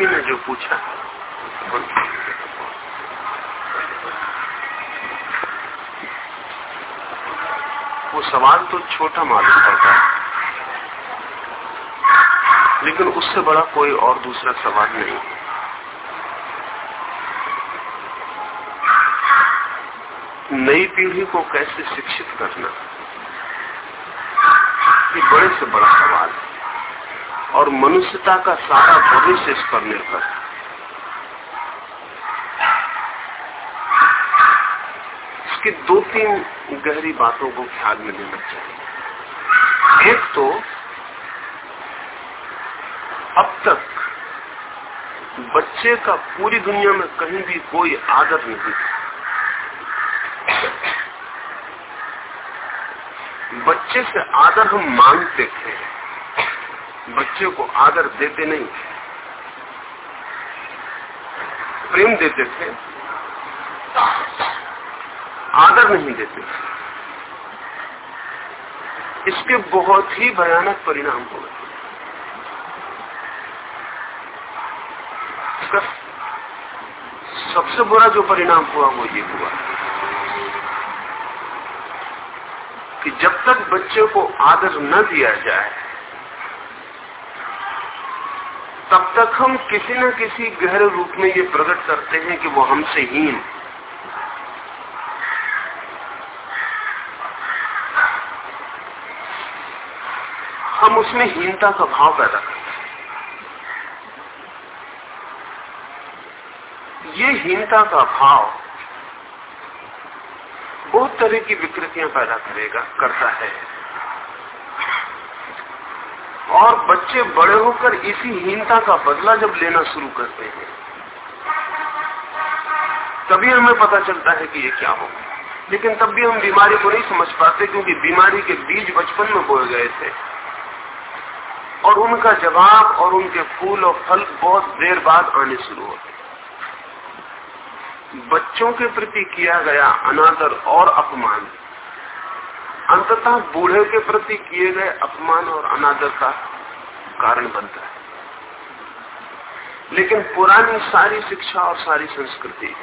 लक्ष्मी ने जो पूछा। वो सवाल तो छोटा मालूम पड़ता है। लेकिन उससे बड़ा कोई और दूसरा सवाल नहीं। नई पीढ़ी को कैसे शिक्षित करना? ये बड़े से बड़ा सवाल है। और मनुष्यता का सारा भविष्य इस पर निर्भर है। इसकी दो तीन गहरी बातों को ख्याल में लेना चाहिए। एक तो अब तक बच्चे का पूरी दुनिया में कहीं भी कोई आदर नहीं था। बच्चे से आदर हम मांगते थे बच्चे को आदर देते नहीं थे, प्रेम देते थे, आदर नहीं देते थे। इसके बहुत ही भयानक परिणाम हुए इसका सबसे बुरा जो परिणाम हुआ, वो ये हुआ कि जब तक बच्चे को आदर न दिया जाए तब तक हम किसी न किसी गहरे रूप में ये प्रकट करते हैं कि वो हमसे हीन। हम उसमें हीनता का भाव पैदा करते हैं। ये हीनता का भाव बहुत तरह की विकृतियाँ पैदा करेगा, करता है। और बच्चे बड़े होकर इसी हीनता का बदला जब लेना शुरू करते हैं, तभी हमें पता चलता है कि ये क्या होगा लेकिन तब भी हम बीमारी को नहीं समझ पाते, क्योंकि बीमारी के बीज बचपन में बोए गए थे। और उनका जवाब और उनके फूल और फल बहुत देर बाद आने शुरू होते बच्चों के प्रति किया गया अनादर और अपमान। अंततः बूढ़े के प्रति किए गए अपमान और अनादर का कारण बनता है। लेकिन पुरानी सारी शिक्षा और सारी संस्कृति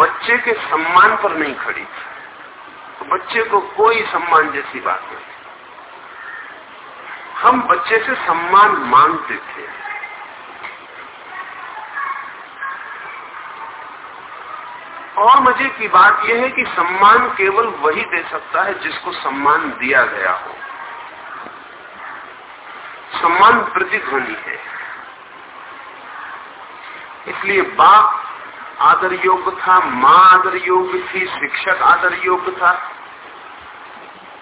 बच्चे के सम्मान पर नहीं खड़ी तो बच्चे को कोई सम्मान जैसी बात नहीं हम बच्चे से सम्मान मांगते थे। और मज़े की बात यह है कि सम्मान केवल वही दे सकता है जिसको सम्मान दिया गया हो। सम्मान प्रतिध्वनि है। इसलिए बाप आदर योग्य था, माँ आदर योग्य थी, शिक्षक आदर योग्य था।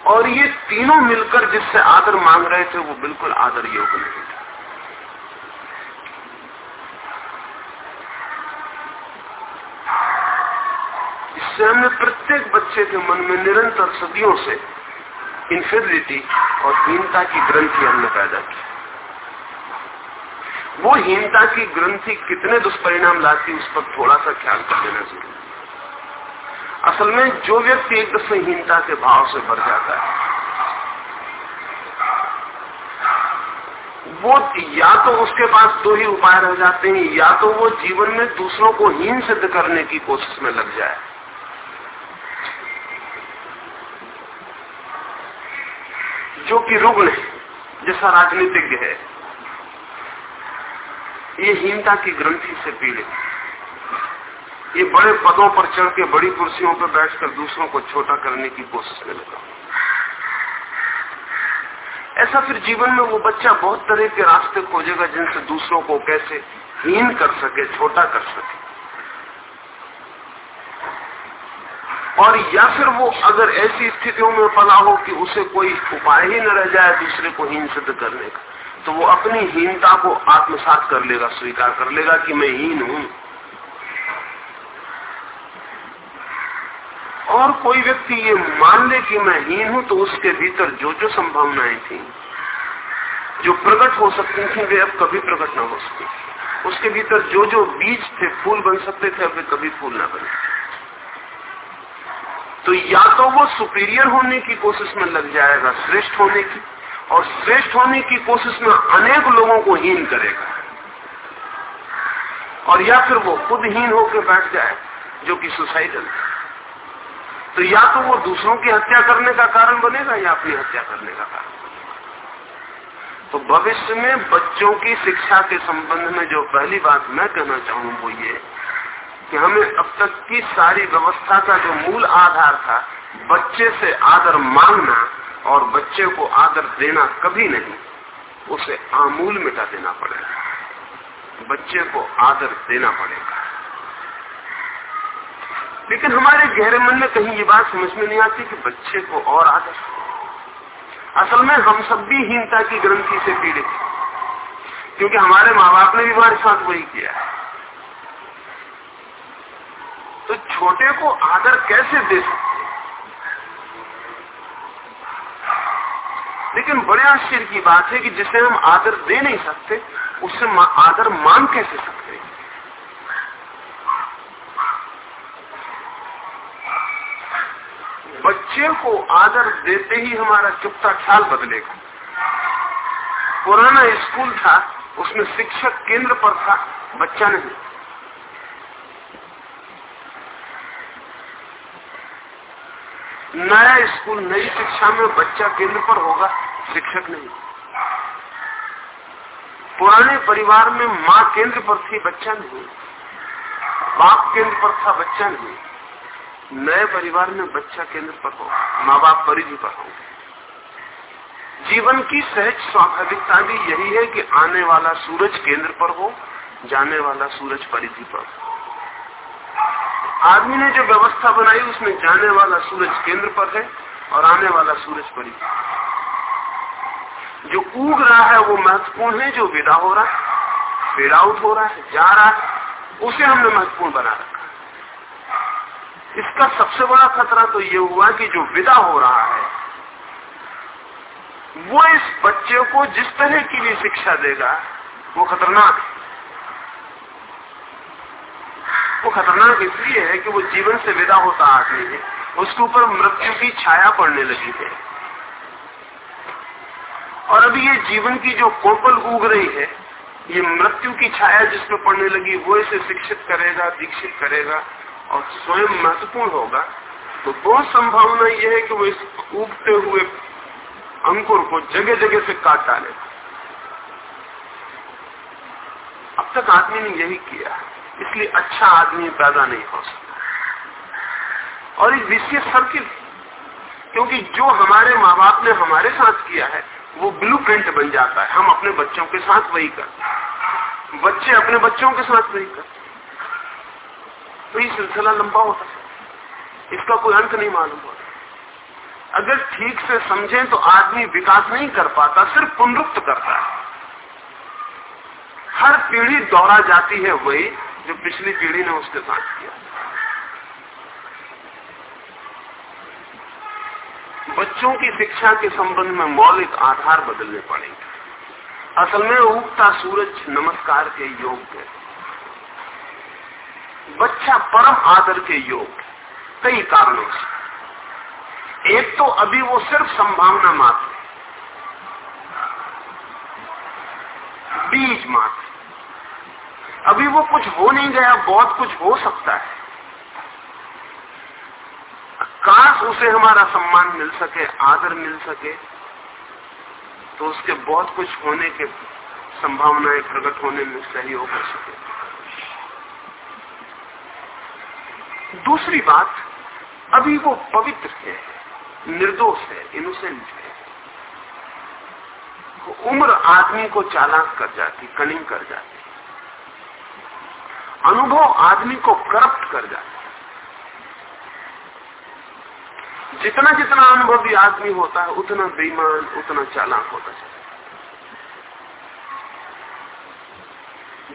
और ये तीनों मिलकर जिससे आदर मांग रहे थे, वो बिल्कुल आदर योग्य नहीं इससे हमने प्रत्येक बच्चे के मन में निरंतर सदियों से इंफेरिटी और हीनता की ग्रंथि हमने पैदा की। वो हीनता की ग्रंथि कितने दुष्परिणाम लाती उस पर थोड़ा सा ख्याल कर लेना ज़रूरी असल में जो व्यक्ति एक दफे हीनता के भाव से भर जाता है, वो या तो उसके पास दो ही उपाय रह जाते हैं, या तो वो जीवन में दूसरों को हीन सिद्ध करने की कोशिश में लग जाए। जो कि रुग्ण है, जैसा राजनीतिज्ञ है। ये हीनता की ग्रंथि से पीड़ित ये बड़े पदों पर चढ़ के बड़ी कुर्सियों पर बैठकर दूसरों को छोटा करने की कोशिश में लगा। ऐसा फिर जीवन में वो बच्चा बहुत तरह के रास्ते खोजेगा जिनसे दूसरों को कैसे हीन कर सके, छोटा कर सके। और या फिर वो अगर ऐसी स्थितियों में पला हो कि उसे कोई उपाय ही न रह जाए दूसरे को हीन सिद्ध करने का तो वो अपनी हीनता को आत्मसात कर लेगा, स्वीकार कर लेगा कि मैं हीन हूँ। और कोई व्यक्ति ये मान ले कि मैं हीन हूँ तो उसके भीतर जो जो संभावनाएँ थी, जो प्रकट हो सकती थी, वे अब कभी प्रकट ना हो सकी उसके भीतर जो जो बीज थे, फूल बन सकते थे, अब वे कभी फूल ना बने। तो या तो वो सुपीरियर होने की कोशिश में लग जाएगा, श्रेष्ठ होने की, और श्रेष्ठ होने की कोशिश में अनेक लोगों को हीन करेगा। और या फिर वो खुद हीन होकर बैठ जाए, जो कि सुसाइडल तो या तो वो दूसरों की हत्या करने का कारण बनेगा या अपनी हत्या करने का कारण। तो भविष्य में बच्चों की शिक्षा के संबंध में जो पहली बात मैं कहना चाहूँ वो ये कि हमें अब तक की सारी व्यवस्था का जो मूल आधार था, बच्चे से आदर मांगना और बच्चे को आदर देना कभी नहीं, उसे आमूल मिटा देना पड़ेगा। बच्चे को आदर देना पड़ेगा। लेकिन हमारे गहरे मन में कहीं ये बात समझ में नहीं आती कि बच्चे को और आदर असल में हम सब भी हीनता की ग्रंथि से पीड़ित क्योंकि हमारे माँ बाप ने भी हमारे साथ वही किया है। तो छोटे को आदर कैसे दे सकते लेकिन बड़े आश्चर्य की बात है कि जिसे हम आदर दे नहीं सकते उससे आदर मान कैसे सकते बच्चे को आदर देते ही हमारा चुपता ख्याल बदलेगा पुराना स्कूल था, उसमें शिक्षक केंद्र पर था, बच्चा नहीं। नया स्कूल, नई शिक्षा में बच्चा केंद्र पर होगा, शिक्षक नहीं। पुराने परिवार में माँ केंद्र पर थी, बच्चा नहीं। बाप केंद्र पर था, बच्चा नहीं। नए परिवार में बच्चा केंद्र पर हो माँ बाप परिधि पर हो जीवन की सहज स्वाभाविकता भी यही है कि आने वाला सूरज केंद्र पर हो, जाने वाला सूरज परिधि पर हो। आदमी ने जो व्यवस्था बनाई, उसमें जाने वाला सूरज केंद्र पर है और आने वाला सूरज पर ही जो उग रहा है, वो महत्वपूर्ण है, जो विदा हो रहा है फेड आउट हो रहा है, जा रहा है, उसे हमने महत्वपूर्ण बना रखा इसका सबसे बड़ा खतरा तो ये हुआ कि जो विदा हो रहा है, वो इस बच्चे को जिस तरह की भी शिक्षा देगा, वो खतरनाक है। वो खतरनाक इसलिए है कि वो जीवन से विदा होता आदमी है। उसके ऊपर मृत्यु की छाया पड़ने लगी है। और अभी ये जीवन की जो कोपल उग रही है, ये मृत्यु की छाया जिसमें पड़ने लगी, वो इसे शिक्षित करेगा, दीक्षित करेगा और स्वयं महत्वपूर्ण होगा। तो बहुत संभावना यह है कि वो इस उगते हुए अंकुर को जगह जगह से काट डाले। अब तक आदमी ने यही किया है। इसलिए अच्छा आदमी पैदा नहीं हो सकता। और एक विशेष सर्किल क्योंकि जो हमारे माँ बाप ने हमारे साथ किया है, वो ब्लू प्रिंट बन जाता है। हम अपने बच्चों के साथ वही करते बच्चे अपने बच्चों के साथ वही करते तो ये सिलसिला लंबा होता है। इसका कोई अंत नहीं मालूम होता। अगर ठीक से समझें तो आदमी विकास नहीं कर पाता, सिर्फ़ पुनरुक्त करता है। हर पीढ़ी दोहरा जाती है वही जो पिछली पीढ़ी ने उसके साथ किया। बच्चों की शिक्षा के संबंध में मौलिक आधार बदलने पड़ेंगे। असल में उगता सूरज नमस्कार के योग है। बच्चा परम आदर के योग कई कारणों से। एक तो अभी वो सिर्फ़ संभावना मात्र बीज मात्र अभी वो कुछ हो नहीं गया, बहुत कुछ हो सकता है। काश उसे हमारा सम्मान मिल सके, आदर मिल सके तो उसके बहुत कुछ होने के संभावनाएँ प्रकट होने में सहयोग कर सके। दूसरी बात, अभी वो पवित्र है, निर्दोष है इनोसेंट है। उम्र आदमी को चालाक कर जाती कनिंग कर जाती। अनुभव आदमी को करप्ट कर जाता है जितना जितना अनुभवी आदमी होता है, उतना बेईमान, उतना चालाक होता है।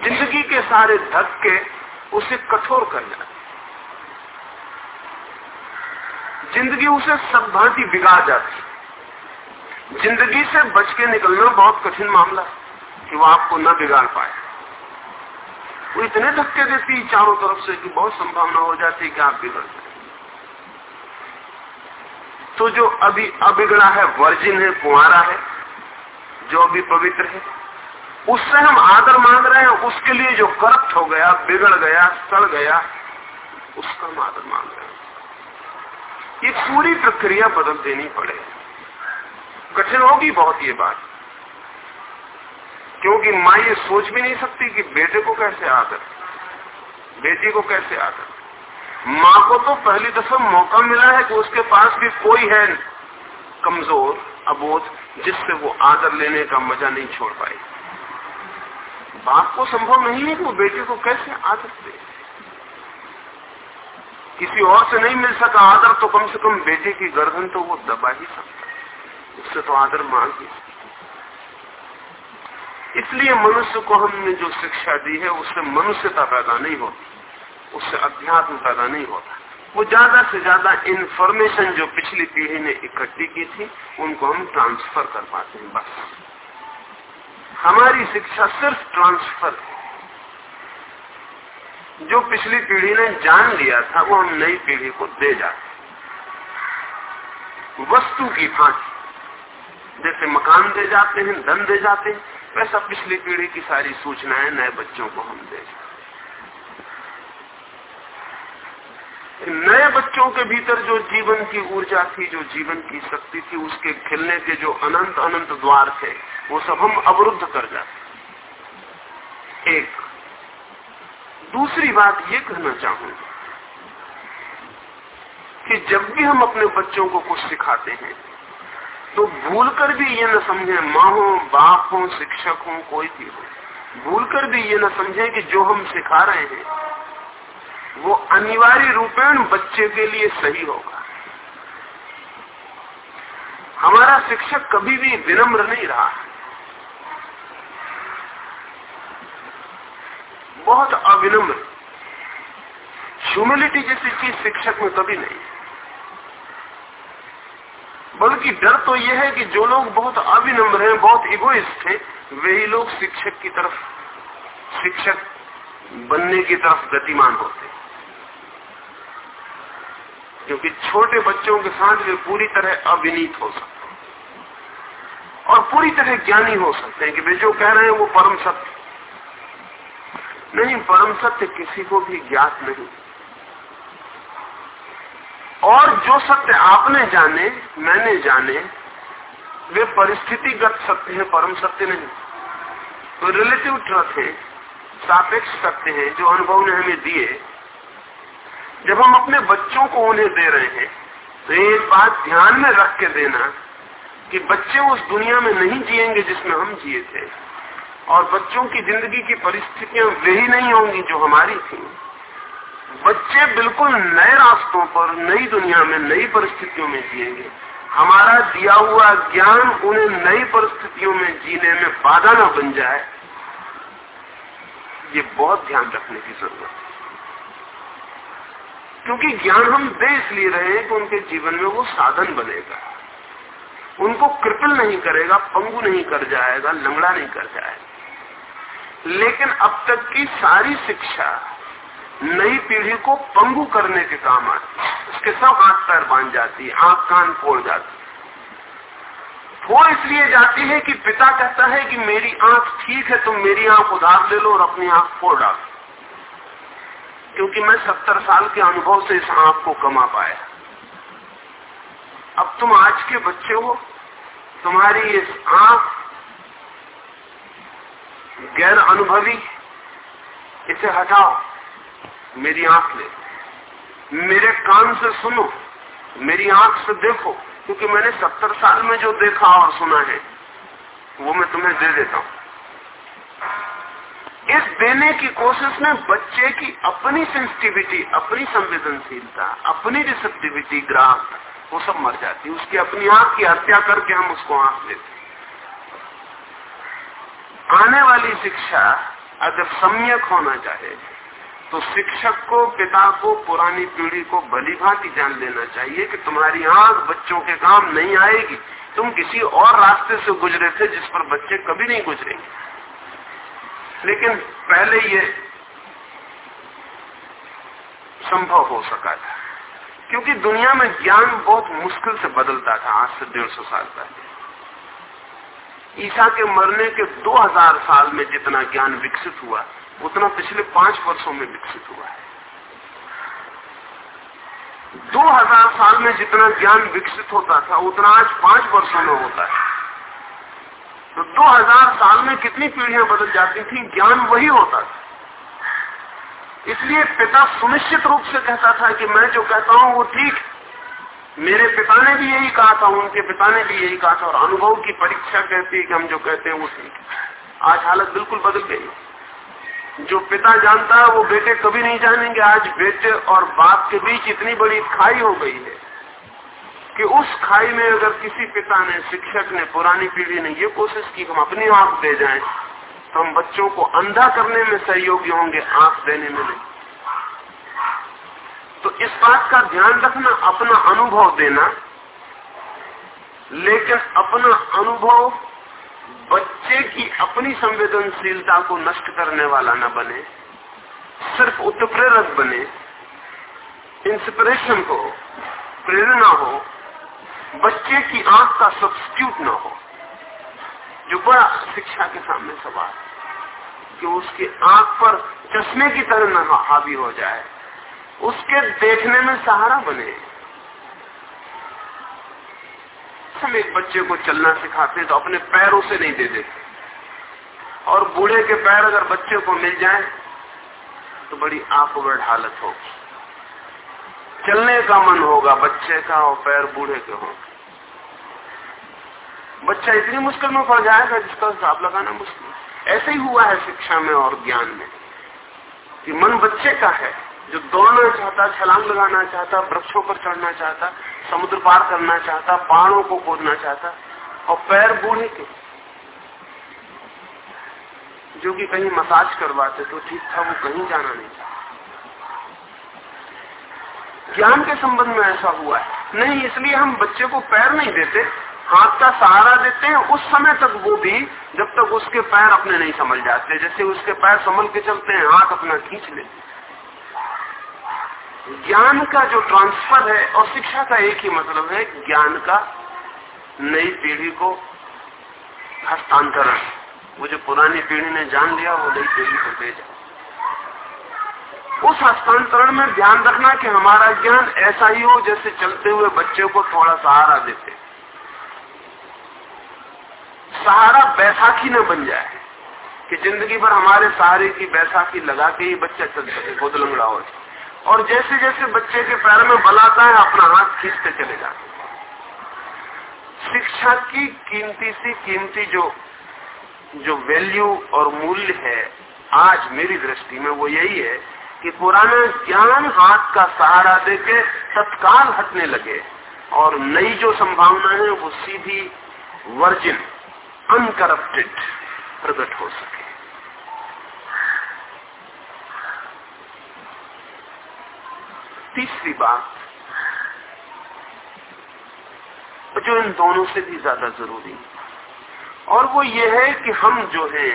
ज़िंदगी के सारे धक्के उसे कठोर कर जाते ज़िंदगी उसे सब भांति बिगाड़ जाती ज़िंदगी से बच के निकलना बहुत कठिन मामला कि वो आपको न बिगाड़ पाए। वो इतने धक्के देती चारों तरफ़ से कि बहुत संभावना हो जाती कि आप बिगड़ जाए। तो जो अभी अबिगड़ा है, वर्जिन है कुआरा है, जो अभी पवित्र है, उससे हम आदर मांग रहे हैं, उसके लिए जो करप्ट हो गया, बिगड़ गया, सड़ गया, उसका हम आदर मांग रहे हैं। ये पूरी प्रक्रिया बदल देनी पड़े। कठिन होगी बहुत ये बात। क्योंकि माँ ये सोच भी नहीं सकती कि बेटे को कैसे आदर, बेटी को कैसे आदर। माँ को तो पहली दफ़ा मौका मिला है कि उसके पास भी कोई है कमज़ोर, अबोध, जिससे वो आदर लेने का मज़ा नहीं छोड़ पाए बाप को संभव नहीं है कि वो बेटे को कैसे आदर दे। किसी और से नहीं मिल सका आदर तो कम से कम बेटे की गर्दन तो वो दबा ही सकता उससे तो आदर मांग ही। इसलिए मनुष्य को हमने जो शिक्षा दी है, उससे मनुष्यता पैदा नहीं होती, उससे अध्यात्म पैदा नहीं होता। वो ज़्यादा से ज़्यादा इंफॉर्मेशन जो पिछली पीढ़ी ने इकट्ठी की थी, उनको हम ट्रांसफ़र कर पाते हैं, बस। हमारी शिक्षा सिर्फ़ ट्रांसफ़र जो पिछली पीढ़ी ने जान लिया था, वो हम नई पीढ़ी को दे जाते वस्तु की भांति जैसे मकान दे जाते हैं, धन दे जाते हैं वैसा पिछली पीढ़ी की सारी सूचनाएँ नए बच्चों को हम दे नए बच्चों के भीतर जो जीवन की ऊर्जा थी, जो जीवन की शक्ति थी, उसके खिलने के जो अनंत अनंत द्वार थे, वो सब हम अवरुद्ध कर जाते एक। दूसरी बात ये कहना चाहूँगा कि जब भी हम अपने बच्चों को कुछ सिखाते हैं तो भूल कर भी ये न समझे माँ हो बाप हो शिक्षक हो कोई भी हो। भूल कर भी ये न समझे कि जो हम सिखा रहे हैं, वो अनिवार्य रूपेण बच्चे के लिए सही होगा। हमारा शिक्षक कभी भी विनम्र नहीं रहा। है बहुत अविनम्र। ह्यूमिलिटी जैसी चीज़ शिक्षक में कभी नहीं बल्कि डर तो यह है कि जो लोग बहुत अविनम्र हैं, बहुत इगोइस्ट हैं वही लोग शिक्षक की तरफ़, शिक्षक बनने की तरफ़ गतिमान होते क्योंकि छोटे बच्चों के साथ वे पूरी तरह अविनीत हो सकते हैं। और पूरी तरह ज्ञानी हो सकते हैं कि वे जो कह रहे हैं वो परम सत्य। नहीं, परम सत्य किसी को भी ज्ञात नहीं। और जो सत्य आपने जाने, मैंने जाने, वे परिस्थितिगत सत्य है, परम सत्य नहीं। तो रिलेटिव ट्रथ है, सापेक्ष सत्य है, जो अनुभव ने हमें दिए। जब हम अपने बच्चों को उन्हें दे रहे हैं तो एक बात ध्यान में रख के देना कि बच्चे उस दुनिया में नहीं जिएँगे जिसमें हम जिए थे। और बच्चों की ज़िंदगी की परिस्थितियाँ वही नहीं होंगी जो हमारी थी। बच्चे बिल्कुल नए रास्तों पर, नई दुनिया में, नई परिस्थितियों में जिएँगे हमारा दिया हुआ ज्ञान उन्हें नई परिस्थितियों में जीने में बाधा न बन जाए। ये बहुत ध्यान रखने की ज़रूरत है। क्योंकि ज्ञान हम दे इसलिए रहे हैं कि उनके जीवन में वो साधन बनेगा। उनको कृपल नहीं करेगा, पंगु नहीं कर जाएगा, लंगड़ा नहीं कर जाएगा। लेकिन अब तक की सारी शिक्षा नई पीढ़ी को पंगु करने के काम आती उसके सब हाथ पैर बाँध जाती है आँख कान फोड़ जाती है। वो इसलिए जाती है कि पिता कहता है कि मेरी आँख ठीक है, तुम मेरी आँख उधार ले लो और अपनी आँख फोड़ डालो। क्योंकि मैं सत्तर साल के अनुभव से इस आँख को कमा पाया। अब तुम आज के बच्चे हो, तुम्हारी इस आँख गैर अनुभवी, इसे हटाओ। मेरी आँख ले। मेरे कान से सुनो, मेरी आँख से देखो, क्योंकि मैंने सत्तर साल में जो देखा और सुना है, वो मैं तुम्हें दे देता हूँ। इस देने की कोशिश में बच्चे की अपनी सेंसिटिविटी अपनी संवेदनशीलता, अपनी रिसेप्टिविटी ग्राहक, वो सब मर जाती उसकी अपनी आँख की हत्या करके हम उसको आँख देते आने वाली शिक्षा अगर सम्यक होना चाहे तो शिक्षक को, पिता को, पुरानी पीढ़ी को भली भांति जान लेना चाहिए कि तुम्हारी आँख बच्चों के काम नहीं आएगी। तुम किसी और रास्ते से गुजरे थे जिस पर बच्चे कभी नहीं गुजरेंगे। लेकिन पहले ये संभव हो सका था। क्योंकि दुनिया में ज्ञान बहुत मुश्किल से बदलता था आज से डेढ़ सौ साल पहले। ईसा के मरने के 2000 साल में जितना ज्ञान विकसित हुआ उतना पिछले पाँच वर्षों में विकसित हुआ है। 2000 साल में जितना ज्ञान विकसित होता था, उतना आज पाँच वर्षों में होता है। तो 2000 साल में कितनी पीढ़ियाँ बदल जाती थी, ज्ञान वही होता था। इसलिए पिता सुनिश्चित रूप से कहता था कि मैं जो कहता हूँ, वो ठीक। मेरे पिता ने भी यही कहा था, उनके पिता ने भी यही कहा था, और अनुभव की परीक्षा कहती है कि हम जो कहते हैं, वो ठीक आज हालत बिल्कुल बदल गई जो पिता जानता है, वो बेटे कभी नहीं जानेंगे। आज बेटे और बाप के बीच इतनी बड़ी खाई हो गई है कि उस खाई में अगर किसी पिता ने, शिक्षक ने, पुरानी पीढ़ी ने ये कोशिश की, हम अपनी आँख दे जाएँ तो हम बच्चों को अंधा करने में सहयोगी होंगे, आँख देने में नहीं। तो इस बात का ध्यान रखना, अपना अनुभव देना, लेकिन अपना अनुभव बच्चे की अपनी संवेदनशीलता को नष्ट करने वाला न बने, सिर्फ़ उत्प्रेरक बने इंस्पिरेशन हो प्रेरणा हो, बच्चे की आँख का सब्सिट्यूट न हो, जो बड़ा शिक्षा के सामने सवाल कि उसकी आँख पर चश्मे की तरह न हावी हो जाए, उसके देखने में सहारा बने। हम एक बच्चे को चलना सिखाते हैं तो अपने पैरों से नहीं दे देते। और बूढ़े के पैर अगर बच्चे को मिल जाए तो बड़ी आकवर्ड हालत होगी। चलने का मन होगा, बच्चे का और पैर बूढ़े के होंगे बच्चा इतनी मुश्किल में पड़ जाएगा जिसका हिसाब लगाना मुश्किल। ऐसे ही हुआ है शिक्षा में और ज्ञान में कि मन बच्चे का है, जो दौड़ना चाहता, छलांग लगाना चाहता, वृक्षों पर चढ़ना चाहता समुद्र पार करना चाहता पहाड़ों को खोदना चाहता, और पैर बूढ़े के, जो कि कहीं मसाज करवाते तो ठीक था, वो कहीं जाना नहीं चाहता ज्ञान के संबंध में ऐसा हुआ है। नहीं, इसलिए हम बच्चे को पैर नहीं देते, हाथ का सहारा देते हैं, उस समय तक वो भी, जब तक उसके पैर अपने नहीं समझ जाते, जैसे उसके पैर संभल के चलते हैं, हाथ अपना खींच लेते ज्ञान का जो ट्रांसफ़र है और शिक्षा का एक ही मतलब है ज्ञान का नई पीढ़ी को हस्तांतरण। वो जो पुरानी पीढ़ी ने जान लिया, वो नई पीढ़ी को भेजा उस हस्तांतरण में ध्यान रखना कि हमारा ज्ञान ऐसा ही हो जैसे चलते हुए बच्चे को थोड़ा सहारा देते। सहारा बैसाखी न बन जाए कि ज़िंदगी भर हमारे सहारे की बैसाखी लगा के ही बच्चा चल सके खुद लंगड़ा हो जाए। और जैसे जैसे बच्चे के पैर में बल आता है, अपना हाथ खींचते चले जाते शिक्षा की कीमती सी कीमती जो जो वैल्यू और मूल्य है, आज मेरी दृष्टि में वो यही है कि पुराना ज्ञान हाथ का सहारा देके तत्काल हटने लगे और नई जो संभावना है, वो सीधी वर्जिन अनकरप्टेड प्रकट हो सके। तीसरी बात, जो इन दोनों से भी ज़्यादा ज़रूरी और वो ये है कि हम जो है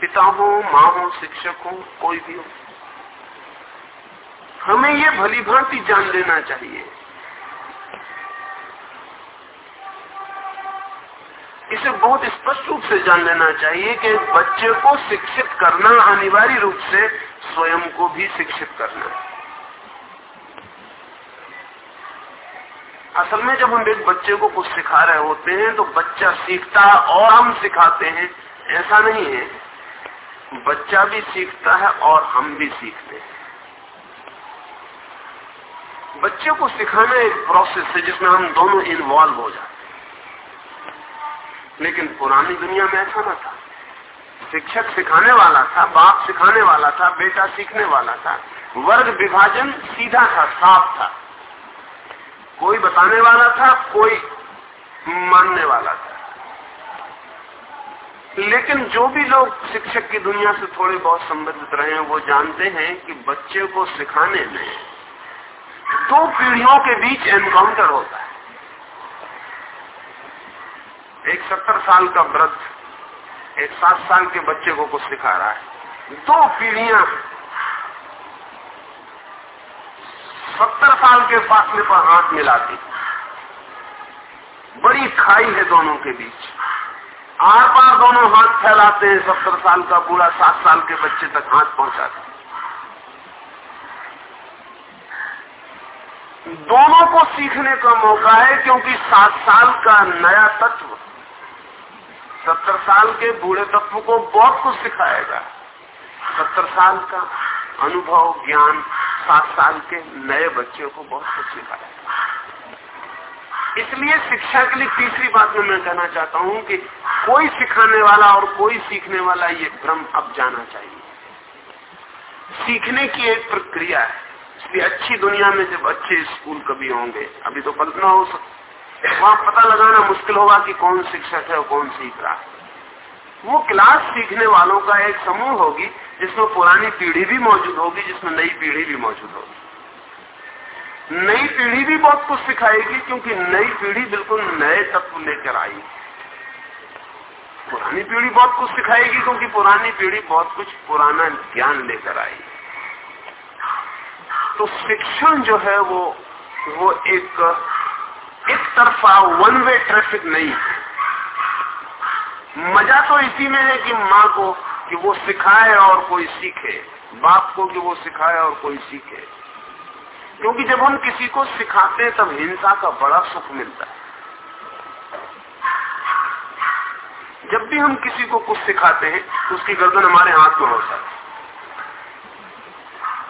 पिता हो माँ हो शिक्षक हो कोई भी हो, हमें ये भली भांति जान लेना चाहिए। इसे बहुत स्पष्ट रूप से जान लेना चाहिए कि बच्चे को शिक्षित करना अनिवार्य रूप से स्वयं को भी शिक्षित करना है। असल में जब हम एक बच्चे को कुछ सिखा रहे होते हैं तो बच्चा सीखता है और हम सिखाते हैं। ऐसा नहीं है। बच्चा भी सीखता है और हम भी सीखते हैं। बच्चे को सिखाना एक प्रोसेस है जिसमें हम दोनों इन्वॉल्व हो जाते लेकिन पुरानी दुनिया में ऐसा ना था। शिक्षक सिखाने वाला था, बाप सिखाने वाला था, बेटा सीखने वाला था। वर्ग विभाजन सीधा था, साफ़ था। कोई बताने वाला था, कोई मानने वाला था। लेकिन जो भी लोग शिक्षक की दुनिया से थोड़े बहुत संबंधित रहे हैं, वो जानते हैं कि बच्चे को सिखाने में दो पीढ़ियों के बीच एनकाउंटर होता है। एक सत्तर साल का वृद्ध, एक सात साल के बच्चे को कुछ सिखा रहा है। दो पीढ़ियाँ सत्तर साल के फासले पर हाथ मिलाती बड़ी खाई है दोनों के बीच। आर पार दोनों हाथ फैलाते हैं, सत्तर साल का बूढ़ा सात साल के बच्चे तक हाथ पहुंचाते दोनों को सीखने का मौका है क्योंकि सात साल का नया तत्व, सत्तर साल के बूढ़े तत्व को बहुत कुछ सिखाएगा सत्तर साल का अनुभव, ज्ञान सात साल के नए बच्चे को बहुत कुछ सिखाएगा इसलिए शिक्षा के लिए तीसरी बात में मैं कहना चाहता हूँ कि कोई सिखाने वाला और कोई सीखने वाला ये भ्रम अब जाना चाहिए। सीखने की एक प्रक्रिया है। इसलिए अच्छी दुनिया में जब अच्छे स्कूल कभी होंगे, अभी तो कल्पना हो सकती वहाँ पता लगाना मुश्किल होगा कि कौन शिक्षक है और कौन सीख रहा है। वो क्लास सीखने वालों का एक समूह होगी जिसमें पुरानी पीढ़ी भी मौजूद होगी, जिसमें नई पीढ़ी भी मौजूद होगी। नई पीढ़ी भी बहुत कुछ सिखाएगी, क्योंकि नई पीढ़ी बिल्कुल नए तत्व लेकर आई पुरानी पीढ़ी बहुत कुछ सिखाएगी, क्योंकि पुरानी पीढ़ी बहुत कुछ पुराना ज्ञान लेकर आई तो शिक्षण जो है वो वो एक एक तरफा वन वे ट्रैफ़िक नहीं है। मज़ा तो इसी में है कि माँ को कि वो सिखाए और कोई सीखे। बाप को कि वो सिखाए और कोई सीखे। क्योंकि जब हम किसी को सिखाते हैं, तब हिंसा का बड़ा सुख मिलता है। जब भी हम किसी को कुछ सिखाते हैं तो उसकी गर्दन हमारे हाथ में हो जाती है।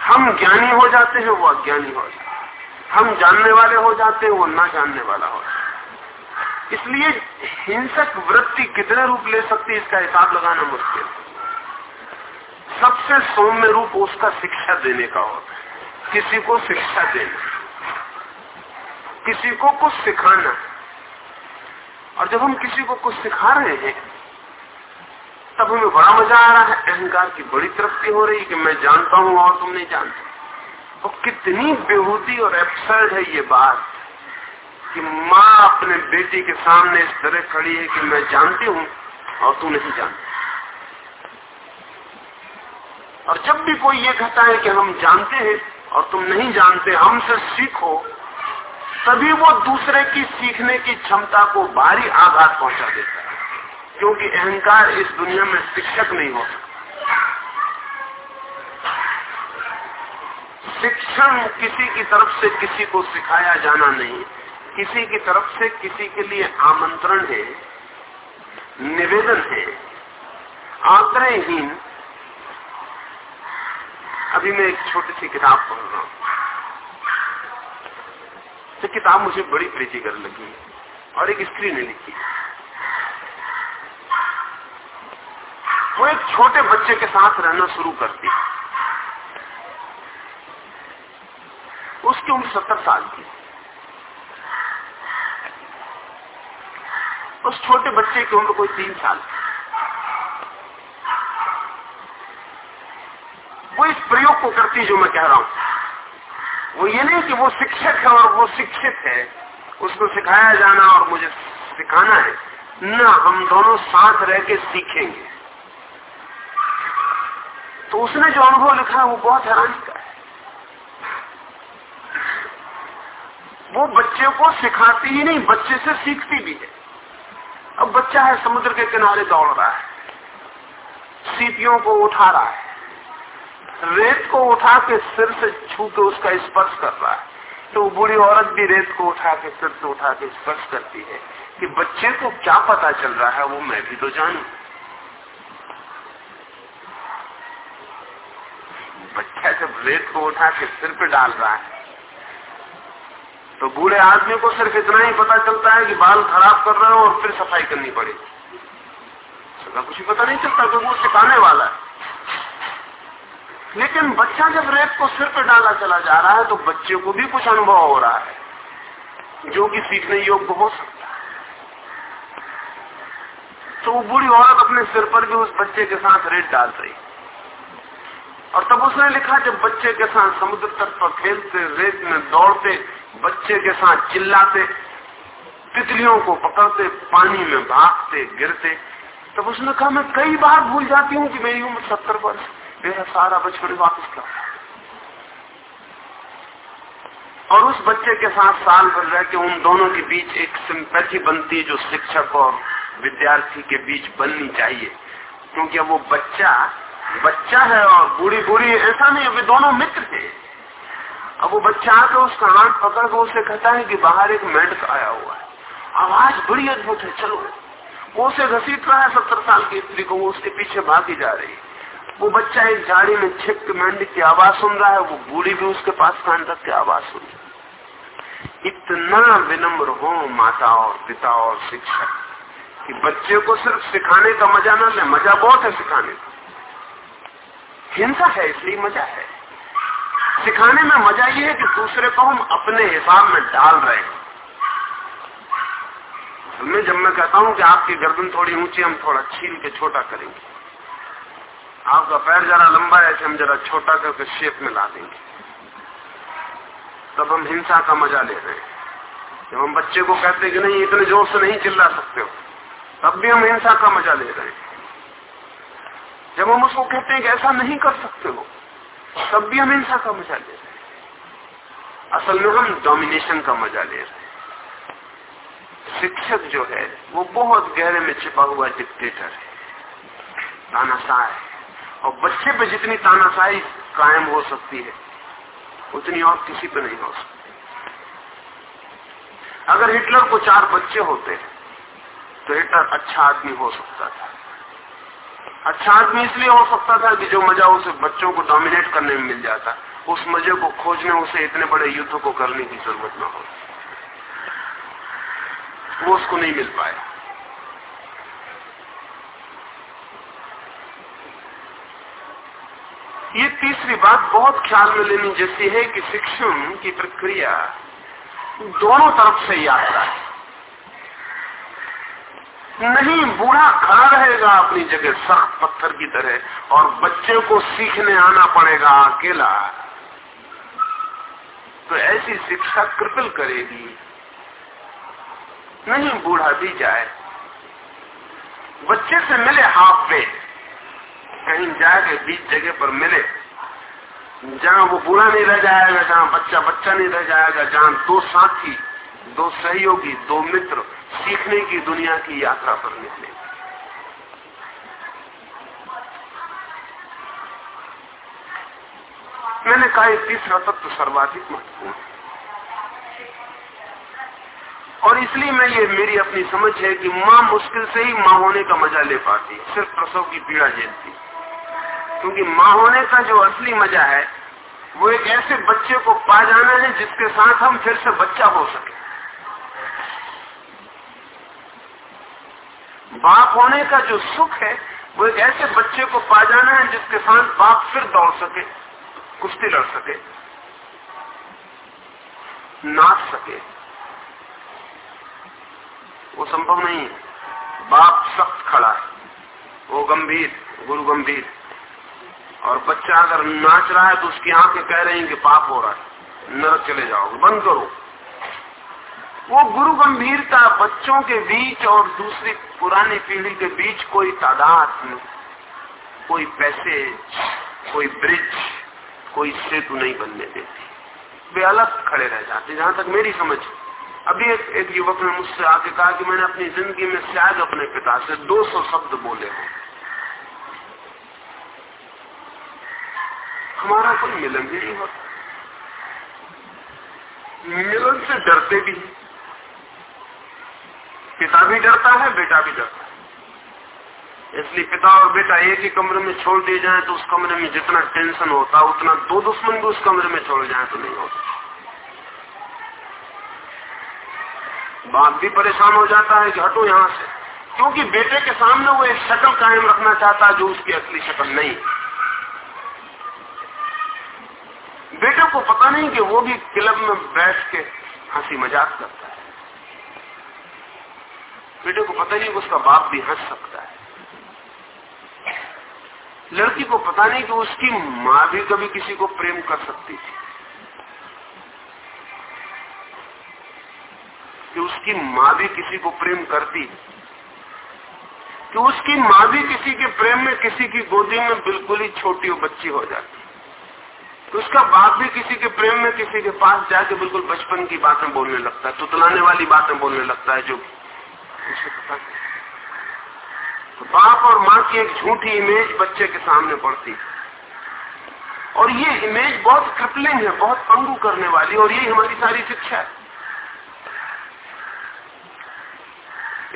हम ज्ञानी हो जाते हैं, वो अज्ञानी हो जाते हैं। हम जानने वाले हो जाते हैं, वो ना जानने वाला हो जाता है। इसलिए हिंसक वृत्ति कितने रूप ले सकती है, इसका हिसाब लगाना मुश्किल सबसे सौम्य रूप उसका शिक्षा देने का होता है। किसी को शिक्षा देना, किसी को कुछ सिखाना। और जब हम किसी को कुछ सिखा रहे हैं, तब हमें बड़ा मज़ा आ रहा है। अहंकार की बड़ी तृप्ति हो रही है कि मैं जानता हूँ और तुम नहीं जानते। तो कितनी बेहूदी और एब्सर्ड है ये बात कि माँ अपने बेटी के सामने इस तरह खड़ी है कि मैं जानती हूँ और तू नहीं जानती। और जब भी कोई ये कहता है कि हम जानते हैं और तुम नहीं जानते, हमसे सीखो, तभी वो दूसरे की सीखने की क्षमता को भारी आघात पहुँचा देता है। क्योंकि अहंकार इस दुनिया में शिक्षक नहीं हो सकता। शिक्षण किसी की तरफ़ से किसी को सिखाया जाना नहीं। किसी की तरफ़ से किसी के लिए आमंत्रण है, निवेदन है, आग्रहहीन अभी मैं एक छोटी सी किताब पढ़ रहा हूँ तो किताब मुझे बड़ी प्रीतिकर लगी और एक स्त्री ने लिखी। वो एक छोटे बच्चे के साथ रहना शुरू करती उसकी उम्र सत्तर साल की। उस छोटे बच्चे की उम्र कोई तीन साल की। वो इस प्रयोग को करती जो मैं कह रहा हूँ। वो ये नहीं कि वो शिक्षक है और वो शिक्षित है। उसको सिखाया जाना और मुझे सिखाना है। न, हम दोनों साथ रह के सीखेंगे। तो उसने जो अनुभव लिखा, वो बहुत हैरानी का है वो बच्चे को सिखाती ही नहीं, बच्चे से सीखती भी है। अब बच्चा है, समुद्र के किनारे दौड़ रहा है। सीपियों को उठा रहा है। रेत को उठा के सिर से छू के उसका स्पर्श कर रहा है। तो बूढ़ी औरत भी रेत को उठा के सिर से उठा के स्पर्श करती है कि बच्चे को क्या पता चल रहा है, वो मैं भी तो जानू। बच्चा जब रेत को उठा के सिर पे डाल रहा है तो बूढ़े आदमी को सिर्फ़ इतना ही पता चलता है कि बाल खराब कर रहे हो और फिर सफ़ाई करनी पड़ेगी। कुछ पता नहीं चलता क्योंकि वो सिखाने वाला है। लेकिन बच्चा जब रेत को सिर पर डाला चला जा रहा है तो बच्चे को भी कुछ अनुभव हो रहा है, जो कि सीखने योग्य हो सकता है। तो वो बूढ़ी औरत अपने सिर पर भी उस बच्चे के साथ रेत डाल रही। और तब उसने लिखा, जब बच्चे के साथ समुद्र तट पर खेलते, रेत में दौड़ते, बच्चे के साथ चिल्लाते, तितलियों को पकड़ते, पानी में भागते, गिरते, तब उसने कहा, मैं कई बार भूल जाती हूँ कि मेरी उम्र सत्तर वर्ष मेरा सारा बचपन वापस कर। और उस बच्चे के साथ साल भर रह के उन दोनों के बीच एक सिंपैथी बनती है जो शिक्षक और विद्यार्थी के बीच बननी चाहिए। क्योंकि वो बच्चा बच्चा है और बूढ़ी बूढ़ी ऐसा नहीं वे दोनों मित्र थे। अब वो बच्चा आकर उसका हाथ पकड़ कर उसे कहता है कि बाहर एक मेंढक आया हुआ है। आवाज़ बड़ी अद्भुत है, चलो। वो उसे घसीट रहा है सत्तर साल की स्त्री को, वो उसके पीछे भागी जा रही है। वो बच्चा एक झाड़ी में छिप के मेंढक की आवाज़ सुन रहा है, वो बूढ़ी भी उसके पास कान रख के आवाज़ सुन रही इतना विनम्र हो माता और पिता और शिक्षक कि बच्चे को सिर्फ़ सिखाने का मज़ा ना ले, मज़ा बहुत है सिखाने का। हिंसा है, इसलिए मज़ा है। सिखाने में मज़ा ये है कि दूसरे को हम अपने हिसाब में डाल रहे हैं। मैं जब मैं कहता हूँ कि आपकी गर्दन थोड़ी ऊँची, हम थोड़ा छील के छोटा करेंगे। आपका पैर जरा लंबा है हम जरा छोटा करके शेप में ला देंगे। तब हम हिंसा का मज़ा ले रहे हैं। जब हम बच्चे को कहते हैं कि नहीं, इतने ज़ोर से नहीं चिल्ला सकते हो, तब भी हम हिंसा का मज़ा ले रहे हैं। जब हम उसको कहते हैं कि ऐसा नहीं कर सकते हो, तब भी हम हिंसा का मज़ा ले रहे हैं। असल में हम डोमिनेशन का मज़ा ले रहे हैं। शिक्षक जो है, वो बहुत गहरे में छिपा हुआ डिक्टेटर है। तानाशाह है। और बच्चे पे जितनी तानाशाही कायम हो सकती है, उतनी और किसी पे नहीं हो सकती। अगर हिटलर को चार बच्चे होते तो हिटलर अच्छा आदमी हो सकता था। अच्छा आदमी इसलिए हो सकता था कि जो मज़ा उसे बच्चों को डोमिनेट करने में मिल जाता, उस मज़े को खोजने, उसे इतने बड़े युद्ध को करने की ज़रूरत न हो। वो उसको नहीं मिल पाया। ये तीसरी बात बहुत ख्याल में लेनी जैसी है कि शिक्षण की प्रक्रिया दोनों तरफ़ से यात्रा है नहीं, बूढ़ा खड़ा रहेगा अपनी जगह, सख्त पत्थर की तरह, और बच्चे को सीखने आना पड़ेगा अकेला। तो ऐसी शिक्षा कृपल करेगी। नहीं, बूढ़ा भी जाए। बच्चे से मिले हाफ़ वे कहीं जाके बीच जगह पर मिले। जहाँ वो बूढ़ा नहीं रह जाएगा, जहाँ बच्चा बच्चा नहीं रह जाएगा, जहाँ दो साथी, दो सहयोगी, दो मित्र सीखने की दुनिया की यात्रा पर निकले। मैंने कहा तीसरा तत्व तो सर्वाधिक महत्वपूर्ण और इसलिए मैं ये, मेरी अपनी समझ है कि माँ मुश्किल से ही माँ होने का मज़ा ले पाती, सिर्फ़ प्रसव की पीड़ा झेलती। क्योंकि माँ होने का जो असली मज़ा है, वो एक ऐसे बच्चे को पा जाना है जिसके साथ हम फिर से बच्चा हो सके। बाप होने का जो सुख है, वो एक ऐसे बच्चे को पा जाना है जिसके साथ बाप फिर दौड़ सके, कुश्ती लड़ सके, नाच सके। वो संभव नहीं है। बाप सख्त खड़ा है। वो गंभीर, गुरु गंभीर। और बच्चा अगर नाच रहा है तो उसकी आँखें कह रही हैं कि पाप हो रहा है। नरक चले जाओगे बंद करो। वो गुरु गंभीरता बच्चों के बीच और दूसरी पुरानी पीढ़ी के बीच कोई तादाद कोई पैसे कोई ब्रिज कोई सेतु नहीं बनने देती। वे अलग खड़े रह जाते जहाँ तक मेरी समझ अभी एक, एक युवक ने मुझसे आके कहा कि मैंने अपनी ज़िंदगी में शायद अपने पिता से 200 शब्द बोले हो। हमारा कोई मिलन भी नहीं होता। मिलन से डरते भी हैं। पिता भी डरता है, बेटा भी डरता है। इसलिए पिता और बेटा एक ही कमरे में छोड़ दिए जाए तो उस कमरे में जितना टेंशन होता, उतना दो दुश्मन भी उस कमरे में छोड़ जाए तो नहीं होता। बाप भी परेशान हो जाता है कि हटो यहाँ से। क्योंकि बेटे के सामने वो एक शक्ल कायम रखना चाहता है जो उसकी असली शक्ल नहीं बेटे को पता नहीं कि वो भी क्लब में बैठ के हँसी मज़ाक करता है। बेटे को पता नहीं कि उसका बाप भी हंस सकता है। लड़की को पता नहीं कि उसकी माँ भी कभी किसी को प्रेम कर सकती थी। कि उसकी माँ भी किसी को प्रेम करती कि उसकी माँ भी किसी के प्रेम में, किसी की गोदी में बिल्कुल ही छोटी बच्ची हो जाती तो उसका बाप भी किसी के प्रेम में, किसी के पास जाके बिल्कुल बचपन की बातें बोलने लगता है, तुतलाने वाली बातें बोलने लगता है जो उसे पता बाप और माँ की एक झूठी इमेज बच्चे के सामने पड़ती और ये इमेज बहुत क्रिपलिंग है, बहुत पंगु करने वाली, और यही हमारी सारी शिक्षा है।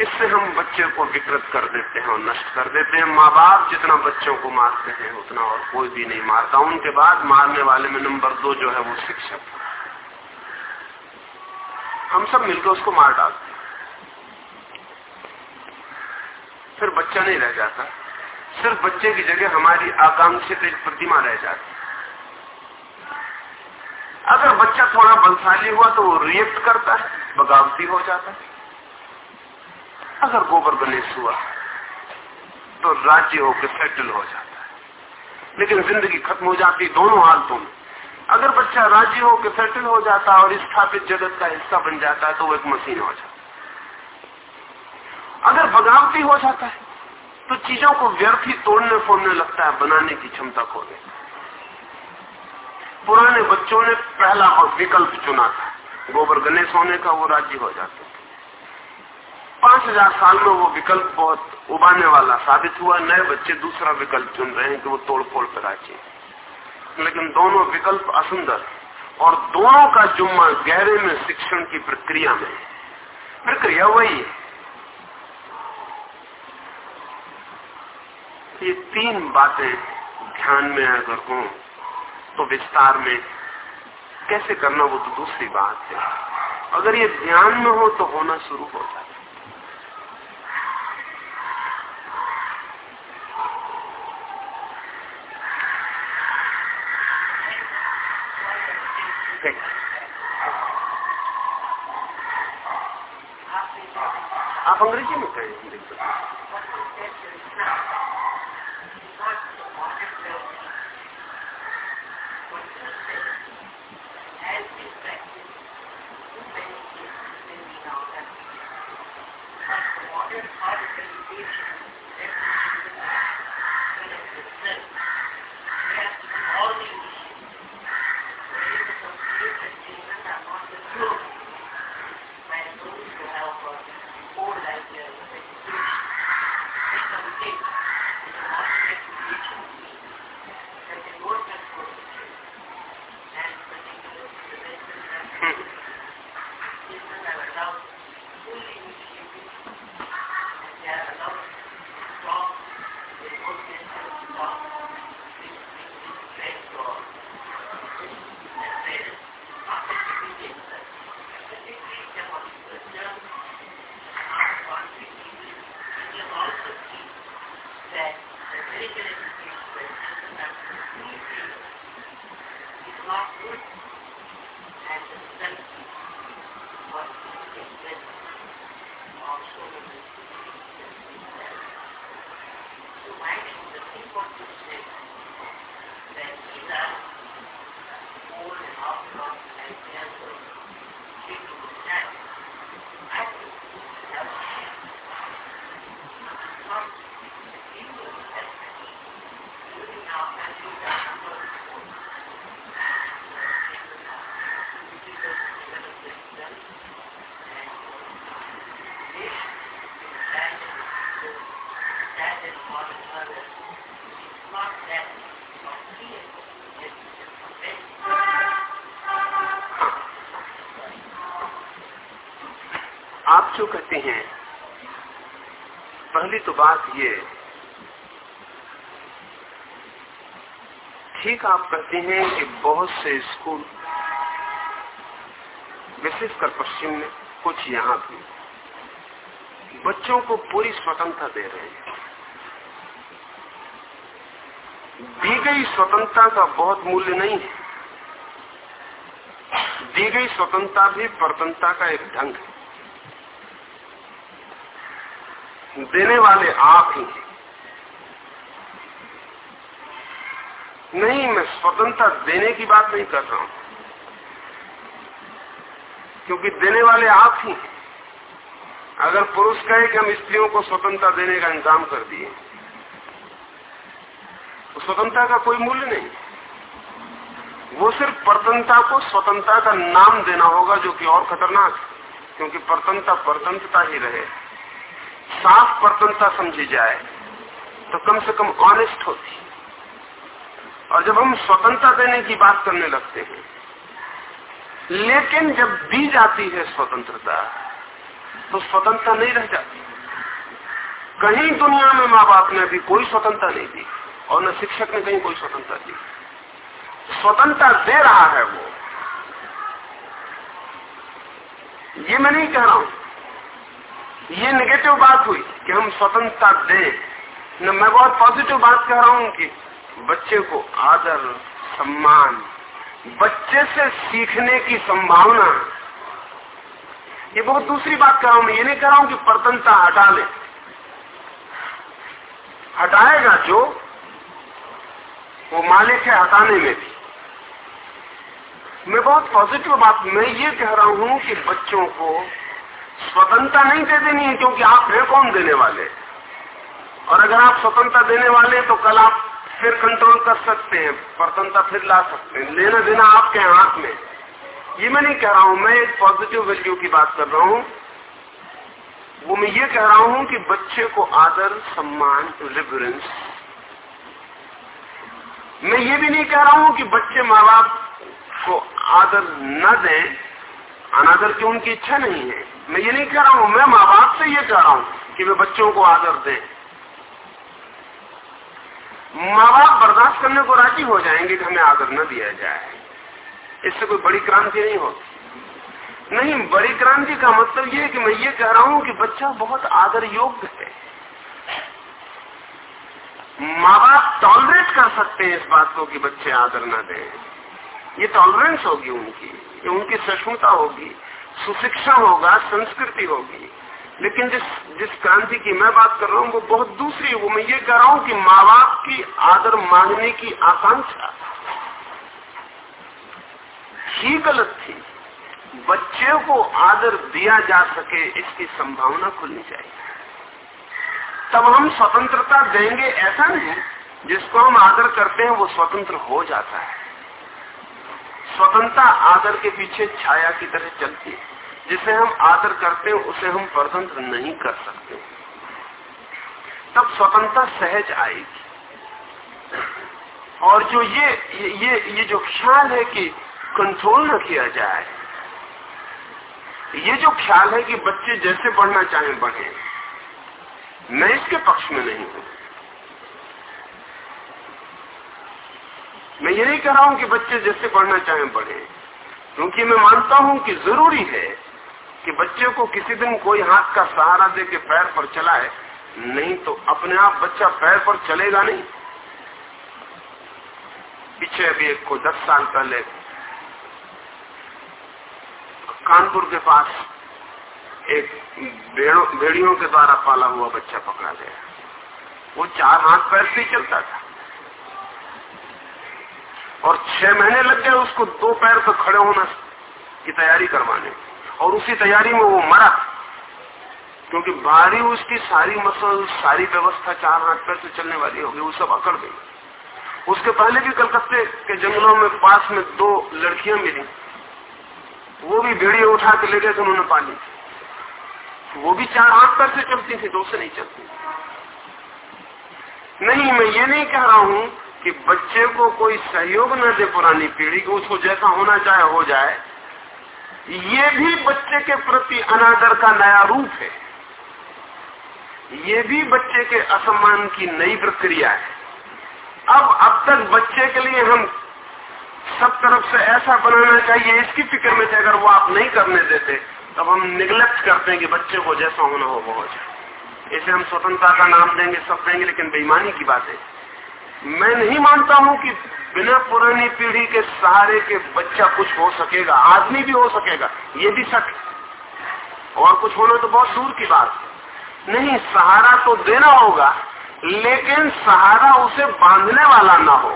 इससे हम बच्चे को विकृत कर देते हैं और नष्ट कर देते हैं। माँ बाप जितना बच्चों को मारते हैं, उतना और कोई भी नहीं मारता। उनके बाद मारने वाले में नंबर दो जो है वो शिक्षक। हम सब मिलकर उसको मार डालते फिर बच्चा नहीं रह जाता। सिर्फ़ बच्चे की जगह हमारी आकांक्षित एक प्रतिमा रह जाती अगर बच्चा थोड़ा बलशाली हुआ तो वो रिएक्ट करता है, बगावती हो जाता है। अगर गोबर गणेश हुआ तो राज्य होकर सेटल हो जाता है। लेकिन ज़िंदगी खत्म हो जाती दोनों हालतों में। अगर बच्चा राज्य होकर सेटल हो जाता है और स्थापित जगत का हिस्सा बन जाता है तो वो एक मशीन हो जाता अगर बगावती हो जाता है तो चीज़ों को व्यर्थ ही तोड़ने फोड़ने लगता है, बनाने की क्षमता खो देता पुराने बच्चों ने पहला और विकल्प चुना था, गोबर गणेश होने का, वो राज्य हो जाता पाँच हज़ार साल में वो विकल्प बहुत उबाने वाला, साबित हुआ, नए बच्चे दूसरा विकल्प चुन रहे हैं कि वो तोड़ फोड़ पर राज्य लेकिन दोनों विकल्प असुंदर और दोनों का जुम्मा गहरे में शिक्षण की प्रक्रिया में प्रक्रिया वही है। ये तीन बातें ध्यान में अगर हो तो विस्तार में कैसे करना वो तो दूसरी बात है। अगर ये ध्यान में हो तो होना शुरू हो जाए आप अंग्रेज़ी में कहें जो कहते हैं? पहली तो बात ये, ठीक आप कहते हैं कि बहुत से स्कूल विशेषकर पश्चिम में, कुछ यहाँ भी, बच्चों को पूरी स्वतंत्रता दे रहे हैं। दी गई स्वतंत्रता का बहुत मूल्य नहीं है। दी गई स्वतंत्रता भी परतंत्रता का एक ढंग है। देने वाले आप ही हैं। नहीं, मैं स्वतंत्रता देने की बात नहीं कर रहा हूँ। क्योंकि देने वाले आप ही हैं। अगर पुरुष कहे कि हम स्त्रियों को स्वतंत्रता देने का इंतज़ाम कर दिए तो स्वतंत्रता का कोई मूल्य नहीं। वो सिर्फ़ परतंत्रता को स्वतंत्रता का नाम देना होगा, जो कि और खतरनाक है, क्योंकि परतंत्रता परतंत्रता ही रहे। साफ़ प्रतनता समझी जाए तो कम से कम ऑनेस्ट होती। और जब हम स्वतंत्रता देने की बात करने लगते हैं, लेकिन जब दी जाती है स्वतंत्रता तो स्वतंत्रता नहीं रह जाती। कहीं दुनिया में माँ बाप ने भी कोई स्वतंत्रता नहीं दी, और न शिक्षक ने कहीं कोई स्वतंत्रता दी। स्वतंत्रता दे रहा है वो। ये मैं नहीं कह रहा हूँ ये नेगेटिव बात हुई कि हम स्वतंत्रता दें। न, मैं बहुत पॉजिटिव बात कह रहा हूँ कि बच्चे को आदर, सम्मान, बच्चे से सीखने की संभावना। ये बहुत दूसरी बात कह रहा हूँ, मैं ये नहीं कह रहा हूँ कि प्रतनता हटा ले। हटाएगा जो? वो मालिक है हटाने में भी। मैं बहुत पॉजिटिव बात, मैं ये कह रहा हूँ कि बच्चों को स्वतंत्रता नहीं दे देनी है, क्योंकि आप हैं कौन देने वाले? और अगर आप स्वतंत्रता देने वाले तो कल आप फिर कंट्रोल कर सकते हैं स्वतंत्रता फिर ला सकते हैं। लेना देना आपके हाथ में। ये मैं नहीं कह रहा हूँ, मैं एक पॉजिटिव वैल्यू की बात कर रहा हूँ। वो मैं ये कह रहा हूँ कि बच्चे को आदर, सम्मान रिवरेंस मैं ये भी नहीं कह रहा हूँ कि बच्चे माँ बाप को आदर न दें। अनादर की उनकी इच्छा नहीं है। मैं ये नहीं कह रहा हूँ, मैं माँ बाप से ये कह रहा हूँ कि वे बच्चों को आदर दें। माँ बाप बर्दाश्त करने को राज़ी हो जाएँगे कि हमें आदर न दिया जाए। इससे कोई बड़ी क्रांति नहीं होती। नहीं, बड़ी क्रांति का मतलब ये कि मैं ये कह रहा हूँ कि बच्चा बहुत आदर योग्य है। माँ बाप टॉलरेट कर सकते हैं इस बात को कि बच्चे आदर न दें। ये टॉलरेंस होगी उनकी। ये उनकी सहिष्णुता होगी, सुशिक्षा होगा, संस्कृति होगी। लेकिन जिस जिस क्रांति की मैं बात कर रहा हूँ, वो बहुत दूसरी वो मैं ये कह रहा हूँ कि माँ बाप की आदर मांगने की आकांक्षा ही गलत थी। बच्चे को आदर दिया जा सके, इसकी संभावना खुलनी चाहिए। तब हम स्वतंत्रता देंगे, ऐसा नहीं। जिसको हम आदर करते हैं, वो स्वतंत्र हो जाता है। स्वतंत्रता आदर के पीछे छाया की तरह चलती है। जिसे हम आदर करते हैं, उसे हम स्वतंत्र नहीं कर सकते। तब स्वतंत्रता सहज आएगी। और जो ये ये ये जो ख्याल है कि कंट्रोल न किया जाए, ये जो ख्याल है कि बच्चे जैसे पढ़ना चाहें बढ़े मैं इसके पक्ष में नहीं हूँ। मैं ये नहीं कह रहा हूँ कि बच्चे जैसे पढ़ना चाहें पढ़े। क्योंकि मैं मानता हूँ कि ज़रूरी है कि बच्चे को किसी दिन कोई हाथ का सहारा दे के पैर पर चलाए, नहीं तो अपने आप बच्चा पैर पर चलेगा नहीं। पीछे अभी एक को दस साल पहले कानपुर के पास एक भेड़ियों के द्वारा पाला हुआ बच्चा पकड़ा गया। वो चार हाथ पैर से ही चलता था। और छह महीने लग गए उसको दो पैर पर खड़े होना की तैयारी करवाने। और उसी तैयारी में वो मरा। क्योंकि भारी उसकी सारी मसल, सारी व्यवस्था चार हाथ पैर से चलने वाली होगी, वो सब अकड़ गई। उसके पहले भी कलकत्ते के जंगलों में पास में दो लड़कियाँ मिली। वो भी भेड़िया उठा के ले गए थे, उन्होंने पाली। वो भी चार हाथ पैर से चलती थी, दो से नहीं चलती। नहीं, मैं ये नहीं कह रहा हूँ कि बच्चे को कोई सहयोग न दे पुरानी पीढ़ी को, उसको जैसा होना चाहे हो जाए। ये भी बच्चे के प्रति अनादर का नया रूप है। ये भी बच्चे के असम्मान की नई प्रक्रिया है। अब अब तक बच्चे के लिए हम सब तरफ़ से ऐसा बनाना चाहिए, इसकी फ़िक्र में थे अगर वो आप नहीं करने देते, तब हम निग्लेक्ट करते हैं कि बच्चे को जैसा होना हो, वो हो जाए। इसे हम स्वतंत्रता का नाम देंगे, सब देंगे, लेकिन बेईमानी की बात है। मैं नहीं मानता हूँ कि बिना पुरानी पीढ़ी के सहारे के बच्चा कुछ हो सकेगा, आदमी भी हो सकेगा, ये भी सक और कुछ होना तो बहुत दूर की बात नहीं, सहारा तो देना होगा, लेकिन सहारा उसे बांधने वाला ना हो।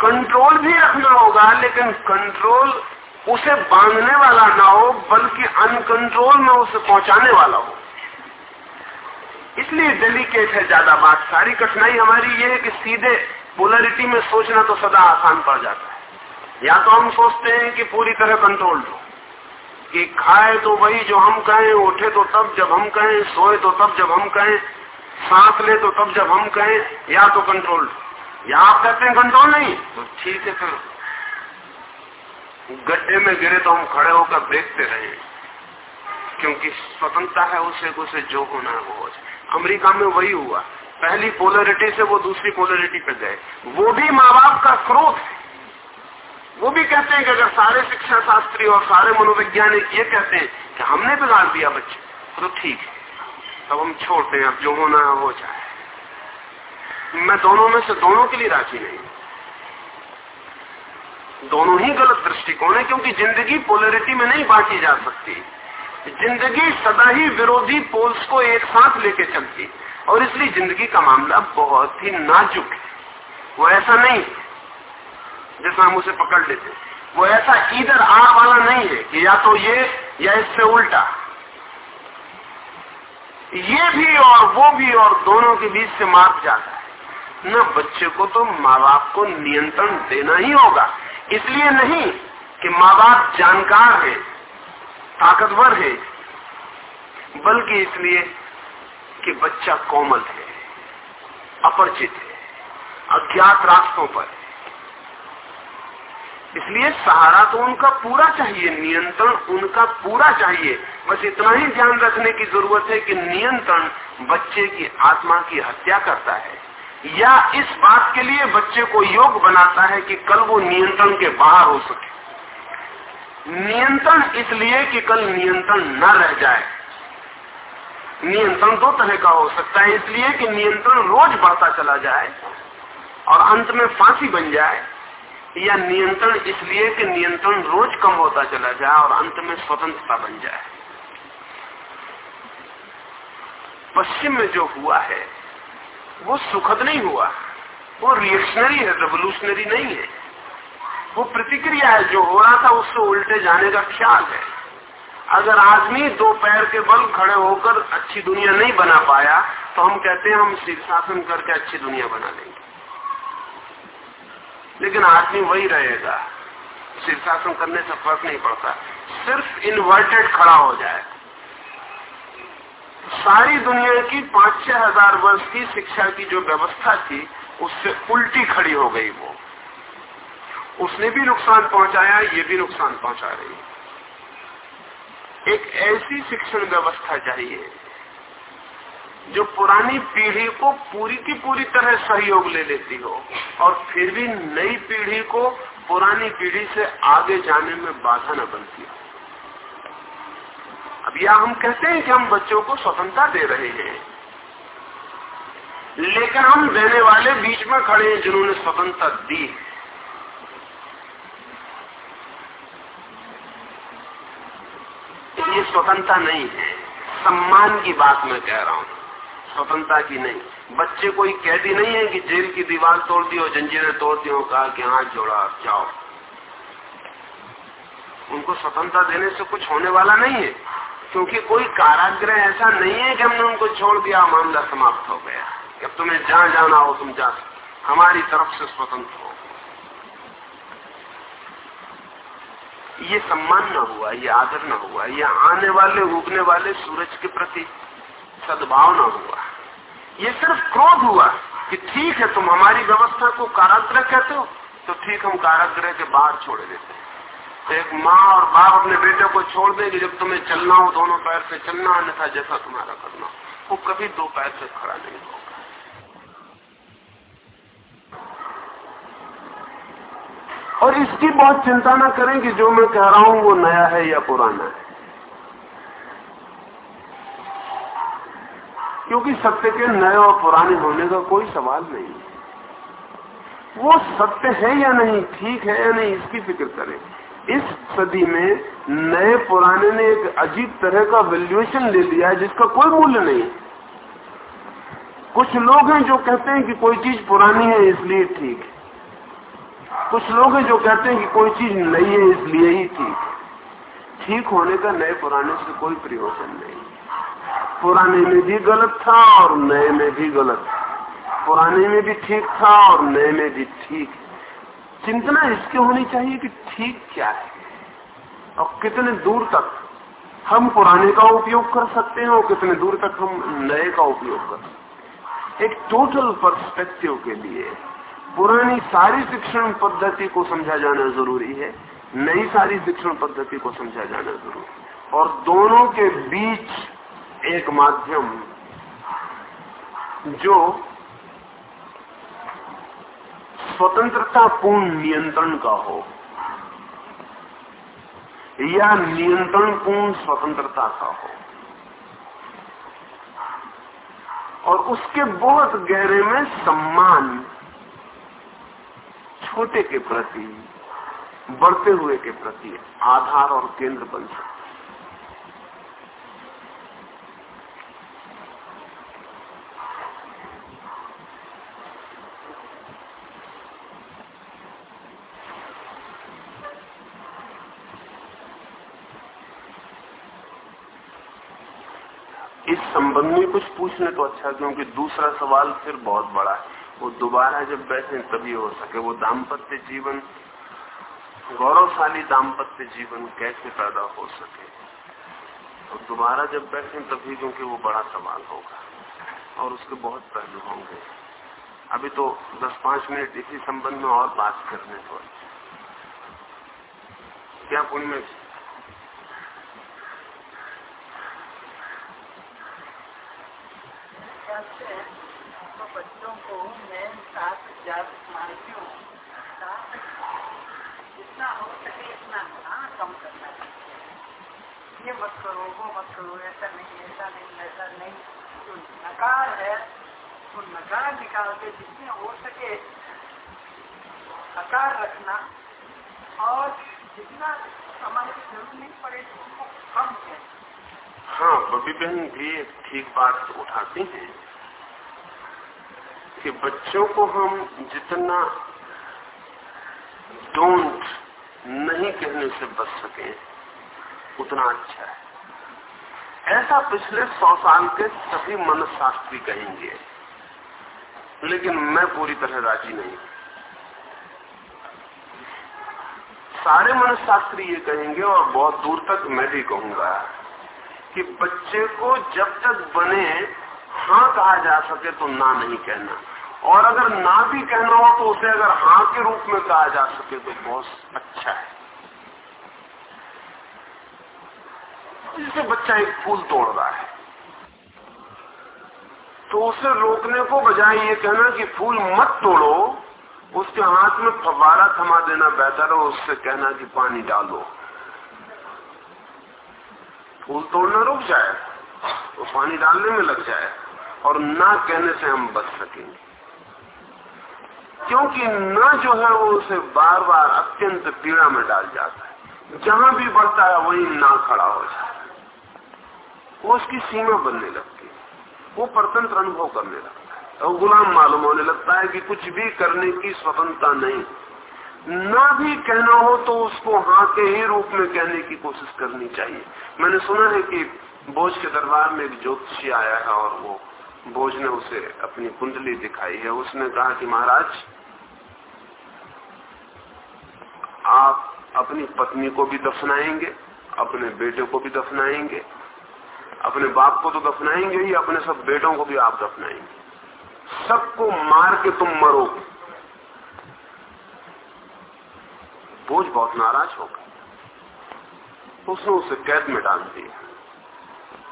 कंट्रोल भी रखना होगा, लेकिन कंट्रोल उसे बांधने वाला ना हो, बल्कि अनकंट्रोल में उसे पहुँचाने वाला हो। इसलिए डेलीकेट है ज़्यादा बात। सारी कठिनाई हमारी ये है कि सीधे पोलरिटी में सोचना तो सदा आसान पड़ जाता है। या तो हम सोचते हैं कि पूरी तरह कंट्रोल हो। कि खाए तो वही जो हम कहें उठे तो तब जब हम कहें सोए तो तब जब हम कहें सांस ले तो तब जब हम कहें या तो कंट्रोल या आप कहते हैं कंट्रोल नहीं तो ठीक है फिर गड्ढे में गिरे तो हम खड़े होकर देखते रहे, क्योंकि स्वतंत्रता है उसे उसे जो होना है वो हो जाए। अमरीका में वही हुआ। पहली पोलरिटी से वो दूसरी पोलरिटी पे गए। वो भी माँ बाप का क्रोध है। वो भी कहते हैं कि अगर सारे शिक्षा शास्त्री और सारे मनोवैज्ञानिक ये कहते हैं कि हमने बिगाड़ दिया बच्चे तो ठीक है। तब हम छोड़ते हैं, अब जो होना हो जाए मैं दोनों में से दोनों के लिए राज़ी नहीं दोनों ही गलत दृष्टिकोण है, क्योंकि ज़िंदगी पोलरिटी में नहीं बांटी जा सकती। ज़िंदगी सदा ही विरोधी पोल्स को एक साथ लेके चलती और इसलिए ज़िंदगी का मामला बहुत ही नाजुक है। वो ऐसा नहीं जैसा हम उसे पकड़ लेते वो ऐसा इधर आर वाला नहीं है कि या तो ये या इससे उल्टा। ये भी और वो भी और दोनों के बीच से मार्ग जाता है। न बच्चे को तो माँ बाप को नियंत्रण देना ही होगा। इसलिए नहीं कि माँ बाप जानकार है। ताकतवर है, बल्कि इसलिए कि बच्चा कोमल है, अपरिचित है, अज्ञात रास्तों पर इसलिए सहारा तो उनका पूरा चाहिए, नियंत्रण उनका पूरा चाहिए। बस इतना ही ध्यान रखने की ज़रूरत है कि नियंत्रण बच्चे की आत्मा की हत्या करता है। या इस बात के लिए बच्चे को योग बनाता है कि कल वो नियंत्रण के बाहर हो सके। नियंत्रण इसलिए कि कल नियंत्रण न रह जाए। नियंत्रण दो तरह का हो सकता है, इसलिए कि नियंत्रण रोज बढ़ता चला जाए और अंत में फांसी बन जाए, या नियंत्रण इसलिए कि नियंत्रण रोज कम होता चला जाए और अंत में स्वतंत्रता बन जाए। पश्चिम में जो हुआ है, वो सुखद नहीं हुआ, वो रिएक्शनरी है रेवोल्यूशनरी नहीं है। वो प्रतिक्रिया है, जो हो रहा था उससे उल्टे जाने का ख्याल है। अगर आदमी दो पैर के बल खड़े होकर अच्छी दुनिया नहीं बना पाया तो हम कहते हैं हम शीर्षासन करके अच्छी दुनिया बना लेंगे। लेकिन आदमी वही रहेगा। शीर्षासन करने से फ़र्क नहीं पड़ता। सिर्फ़ इन्वर्टेड खड़ा हो जाए। सारी दुनिया की पाँच छह हज़ार वर्ष की शिक्षा की जो व्यवस्था थी, उससे उल्टी खड़ी हो गई वो। उसने भी नुकसान पहुँचाया, ये भी नुकसान पहुँचा रही है। एक ऐसी शिक्षण व्यवस्था चाहिए, जो पुरानी पीढ़ी को पूरी की पूरी तरह सहयोग ले लेती हो, और फिर भी नई पीढ़ी को पुरानी पीढ़ी से आगे जाने में बाधा न बनती हो। अब यह हम कहते हैं कि हम बच्चों को स्वतंत्रता दे रहे हैं। लेकिन हम देने वाले बीच में खड़े हैं जिन्होंने स्वतंत्रता दी। है ये स्वतंत्रता नहीं है। सम्मान की बात मैं कह रहा हूँ। स्वतंत्रता की नहीं। बच्चे कोई कैदी नहीं है कि जेल की दीवार तोड़ दी और जंजीरें तोड़ दी हो कहा कि हाथ जोड़ा जाओ। उनको स्वतंत्रता देने से कुछ होने वाला नहीं है। क्योंकि कोई कारागृह ऐसा नहीं है कि हमने उनको छोड़ दिया, मामला समाप्त हो गया। अब तुम्हें जहाँ जाना हो, तुम जा हमारी तरफ़ से स्वतंत्र हो। ये सम्मान न हुआ, ये आदर न हुआ, ये आने वाले, उगने वाले सूरज के प्रति सद्भाव न हुआ। ये सिर्फ़ क्रोध हुआ कि ठीक है, तुम हमारी व्यवस्था को काराग्रह कहते हो तो ठीक, हम काराग्रह के बाहर छोड़ देते हैं। तो एक माँ और बाप अपने बेटे को छोड़ देंगे, जब तुम्हें चलना हो, दोनों पैर से चलना, अन्यथा जैसा तुम्हारा करना वो कभी दो पैर से खड़ा नहीं होगा। और इसकी बहुत चिंता ना करें कि जो मैं कह रहा हूँ वो नया है या पुराना है। क्योंकि सत्य के नए और पुराने होने का कोई सवाल नहीं। है वो सत्य है या नहीं, ठीक है या नहीं, इसकी फ़िक्र करें। इस सदी में नए पुराने ने एक अजीब तरह का वैल्यूएशन ले लिया है जिसका कोई मूल्य नहीं। कुछ लोग हैं जो कहते हैं कि कोई चीज़ पुरानी है इसलिए ठीक है। कुछ लोग हैं जो कहते हैं कि कोई चीज़ नई है, इसलिए ही ठीक ठीक होने का नए पुराने से कोई प्रयोजन नहीं। पुराने में भी गलत था और नए में भी गलत पुराने में भी ठीक था और नए में भी ठीक चिंतना इसके होनी चाहिए कि ठीक क्या है। और कितने दूर तक हम पुराने का उपयोग कर सकते हैं और कितने दूर तक हम नए का उपयोग कर सकते हैं। एक टोटल पर्सपेक्टिव के लिए पुरानी सारी शिक्षण पद्धति को समझा जाना ज़रूरी है, नई सारी शिक्षण पद्धति को समझा जाना ज़रूरी है। और दोनों के बीच एक माध्यम जो स्वतंत्रता पूर्ण नियंत्रण का हो, या नियंत्रण पूर्ण स्वतंत्रता का हो। और उसके बहुत गहरे में सम्मान छोटे के प्रति, बढ़ते हुए के प्रति आधार और केंद्र बन सकते इस संबंध में कुछ पूछने तो अच्छा क्योंकि दूसरा सवाल फिर बहुत बड़ा है। वो दोबारा जब बैठे तभी हो सके। वो दाम्पत्य जीवन, गौरवशाली दाम्पत्य जीवन कैसे पैदा हो सके? और दोबारा जब बैठे तभी क्योंकि वो बड़ा सवाल होगा और उसके बहुत पहलू होंगे। अभी तो 10-5 मिनट इसी संबंध में और बात करने को क्या पुण्य बच्चों को मैं हज़ार मानती हूँ जितना हो सके इतना ना कम करना। ये मत करो, वो मत करो, ऐसा नहीं ऐसा नहीं ऐसा नहीं। जो नकार है तो नकार निकाल के जितने हो सके आकार रखना और जितना हमारे ज़रूरत नहीं पड़े उनको कम करें। हाँ बबी बहन भी ठीक बात उठाती हैं। कि बच्चों को हम जितना डोंट नहीं कहने से बच सके, उतना अच्छा है। ऐसा पिछले सौ साल के सभी मनशास्त्री कहेंगे, लेकिन मैं पूरी तरह राज़ी नहीं सारे मनशास्त्री ये कहेंगे, और बहुत दूर तक मैं भी कहूँगा, कि बच्चे को जब तक बने हाँ कहा जा सके तो ना नहीं कहना। और अगर ना भी कहना हो तो उसे अगर हाँ के रूप में कहा जा सके तो बहुत अच्छा है। जैसे बच्चा एक फूल तोड़ रहा है। तो उसे रोकने को बजाय ये कहना कि फूल मत तोड़ो, उसके हाथ में फवारा थमा देना बेहतर है उससे कहना कि पानी डालो। फूल तोड़ना रुक जाए वो तो पानी डालने में लग जाए। और ना कहने से हम बच सकेंगे। क्योंकि न जो है वो उसे बार बार अत्यंत पीड़ा में डाल जाता है। जहाँ भी बढ़ता है, वही ना खड़ा हो जाता है। वो उसकी सीमा बनने लगती है। वो परतंत्र अनुभव करने लगता है। और गुलाम मालूम होने लगता है कि कुछ भी करने की स्वतंत्रता नहीं। ना भी कहना हो तो उसको हाँ के ही रूप में कहने की कोशिश करनी चाहिए। मैंने सुना है कि बोझ के दरबार में एक ज्योतिषी आया है और वो बोझ ने उसे अपनी कुंडली दिखाई है। उसने कहा कि महाराज, आप अपनी पत्नी को भी दफनाएँगे, अपने बेटे को भी दफनाएँगे, अपने बाप को तो दफनाएँगे ही, अपने सब बेटों को भी आप दफनाएँगे। सबको मार के तुम मरो बोझ बहुत नाराज़ हो गया। उसने उसे कैद में डाल दिया।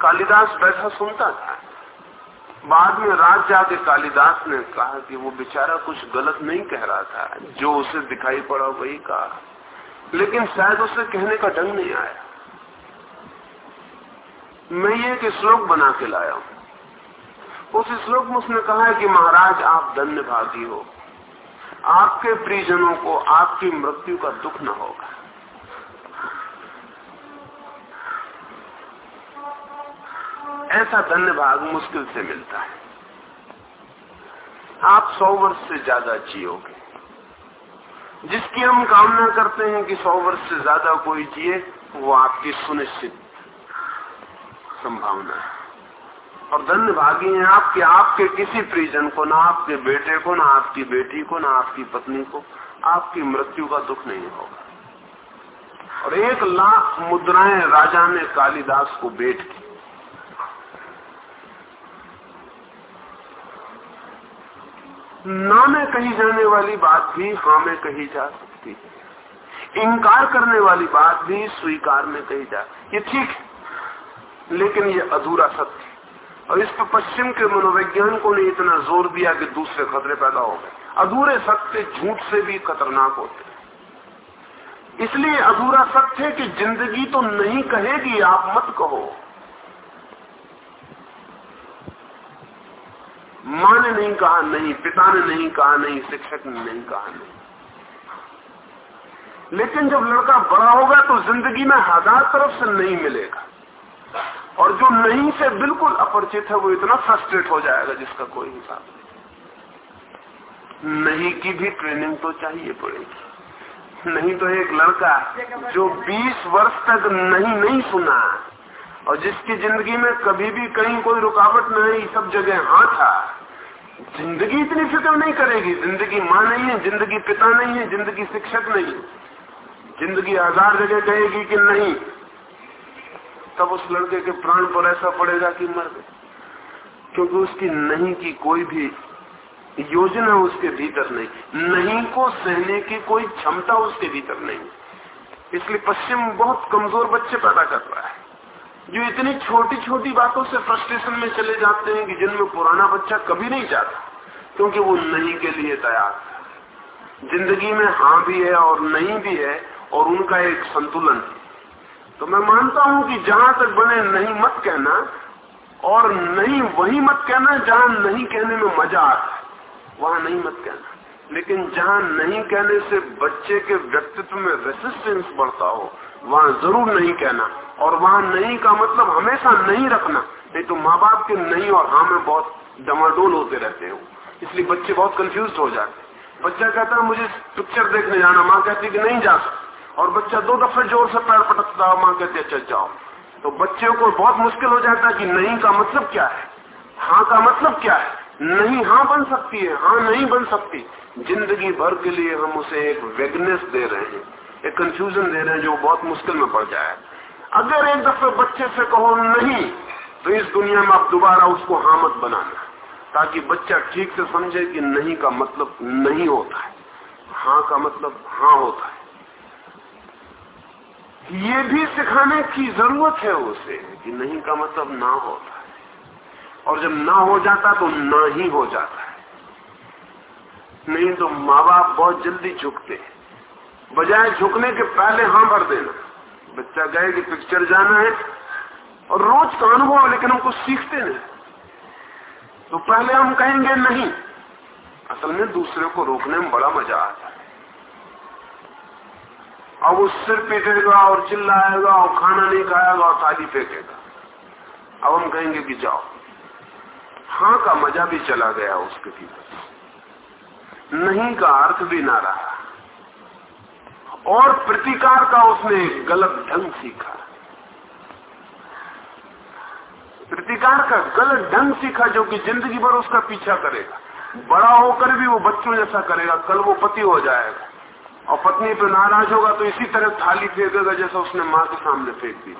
कालिदास बैठा सुनता था। बाद में रात जाके कालिदास ने कहा कि वो बेचारा कुछ गलत नहीं कह रहा था। जो उसे दिखाई पड़ा, वही कहा। लेकिन शायद उसे कहने का ढंग नहीं आया। मैं ये कि श्लोक बना के लाया हूँ। उस श्लोक में उसने कहा है कि महाराज, आप धन्य भागी हो। आपके परिजनों को आपकी मृत्यु का दुख न होगा। ऐसा धन्य भाग मुश्किल से मिलता है। आप सौ वर्ष से ज़्यादा जियोगे। जिसकी हम कामना करते हैं कि सौ वर्ष से ज़्यादा कोई जिए, वो आपकी सुनिश्चित संभावना है। और धन्य भागी हैं आप कि आपके किसी परिजन को, ना आपके बेटे को, ना आपकी बेटी को, ना आपकी पत्नी को, आपकी मृत्यु का दुख नहीं होगा। और एक लाख मुद्राएँ राजा ने कालिदास को भेंट की। ना में कही जाने वाली बात भी हाँ में कही जा सकती है। इनकार करने वाली बात भी, स्वीकार में कही जा ये ठीक है, लेकिन ये अधूरा सत्य और इस पर पश्चिम के मनोवैज्ञानिकों ने इतना ज़ोर दिया कि दूसरे खतरे पैदा हो गए। अधूरे सत्य झूठ से भी खतरनाक होते इसलिए अधूरा सत्य है कि ज़िंदगी तो नहीं कहेगी, आप मत कहो। माँ ने नहीं कहा, नहीं, पिता ने नहीं कहा, नहीं, शिक्षक ने नहीं कहा, नहीं। लेकिन जब लड़का बड़ा होगा तो ज़िंदगी में हज़ार तरफ़ से नहीं मिलेगा। और जो नहीं से बिल्कुल अपरिचित है, वो इतना फ्रस्ट्रेट हो जाएगा जिसका कोई हिसाब नहीं। नहीं की भी ट्रेनिंग तो चाहिए पड़ेगी। नहीं तो एक लड़का जो 20 वर्ष तक नहीं नहीं सुना और जिसकी ज़िंदगी में कभी भी कहीं कोई रुकावट नहीं सब जगह हाँ था। ज़िंदगी इतनी फ़िक्र नहीं करेगी। ज़िंदगी माँ नहीं है, ज़िंदगी पिता नहीं है, ज़िंदगी शिक्षक नहीं। ज़िंदगी हज़ार जगह कहेगी कि नहीं। तब उस लड़के के प्राण पर ऐसा पड़ेगा कि मर गए। क्योंकि उसकी नहीं की कोई भी योजना उसके भीतर नहीं। नहीं को सहने की कोई क्षमता उसके भीतर नहीं। इसलिए पश्चिम बहुत कमज़ोर बच्चे पैदा कर रहा है। जो इतनी छोटी छोटी बातों से फ्रस्ट्रेशन में चले जाते हैं कि जिनमें पुराना बच्चा कभी नहीं जाता, क्योंकि वो नहीं के लिए तैयार ज़िंदगी में हाँ भी है और नहीं भी है और उनका एक संतुलन है। तो मैं मानता हूँ कि जहाँ तक बने नहीं मत कहना और नहीं वही मत कहना जहाँ नहीं कहने में मज़ा आता है, वहाँ नहीं मत कहना। लेकिन जहाँ नहीं कहने से बच्चे के व्यक्तित्व में रेसिस्टेंस बढ़ता हो, वहाँ ज़रूर नहीं कहना। और वहाँ नहीं का मतलब हमेशा नहीं रखना। नहीं तो माँ बाप के नहीं और हाँ में बहुत डमाडोल होते रहते हो। इसलिए बच्चे बहुत कंफ्यूज हो जाते बच्चा कहता है, मुझे पिक्चर देखने जाना। माँ कहती कि नहीं जा सकता। और बच्चा दो दफे ज़ोर से पैर पटकता माँ कहते अच्छा जाओ। तो बच्चे को बहुत मुश्किल हो जाता है कि नहीं का मतलब क्या है? हाँ का मतलब क्या है? नहीं हाँ बन सकती है हाँ नहीं बन सकती। ज़िंदगी भर के लिए हम उसे एक वेगनेस दे रहे हैं, एक कंफ्यूजन दे रहे हैं जो बहुत मुश्किल में पड़ जाए। अगर एक दफे बच्चे से कहो नहीं तो इस दुनिया में आप दोबारा उसको हाँ बनाना, ताकि बच्चा ठीक से समझे कि नहीं का मतलब नहीं होता है। हाँ का मतलब हाँ होता है। ये भी सिखाने की ज़रूरत है उसे कि नहीं का मतलब ना होता और जब ना हो जाता तो ना ही हो जाता है। नहीं तो माँ बाप बहुत जल्दी झुकते हैं। बजाय झुकने के पहले हाँ भर देना। बच्चा गए कि पिक्चर जाना है और रोज का अनुभव, लेकिन हमको सीखते नहीं तो पहले हम कहेंगे नहीं। असल में दूसरे को रोकने में बड़ा मज़ा आता है। अब वो सिर पीटेगा और चिल्लाएगा और खाना नहीं खाएगा और थाली फेंकेगा। अब हम कहेंगे कि जाओ। हाँ का मज़ा भी चला गया उसके भीतर नहीं का अर्थ भी ना रहा। और प्रतिकार का उसने गलत ढंग सीखा। प्रतिकार का गलत ढंग सीखा जो कि ज़िंदगी भर उसका पीछा करेगा। बड़ा होकर भी वो बच्चों जैसा करेगा, कल वो पति हो जाएगा। और पत्नी पे नाराज़ होगा तो इसी तरह थाली फेंकेगा जैसा उसने माँ के सामने फेंक दी।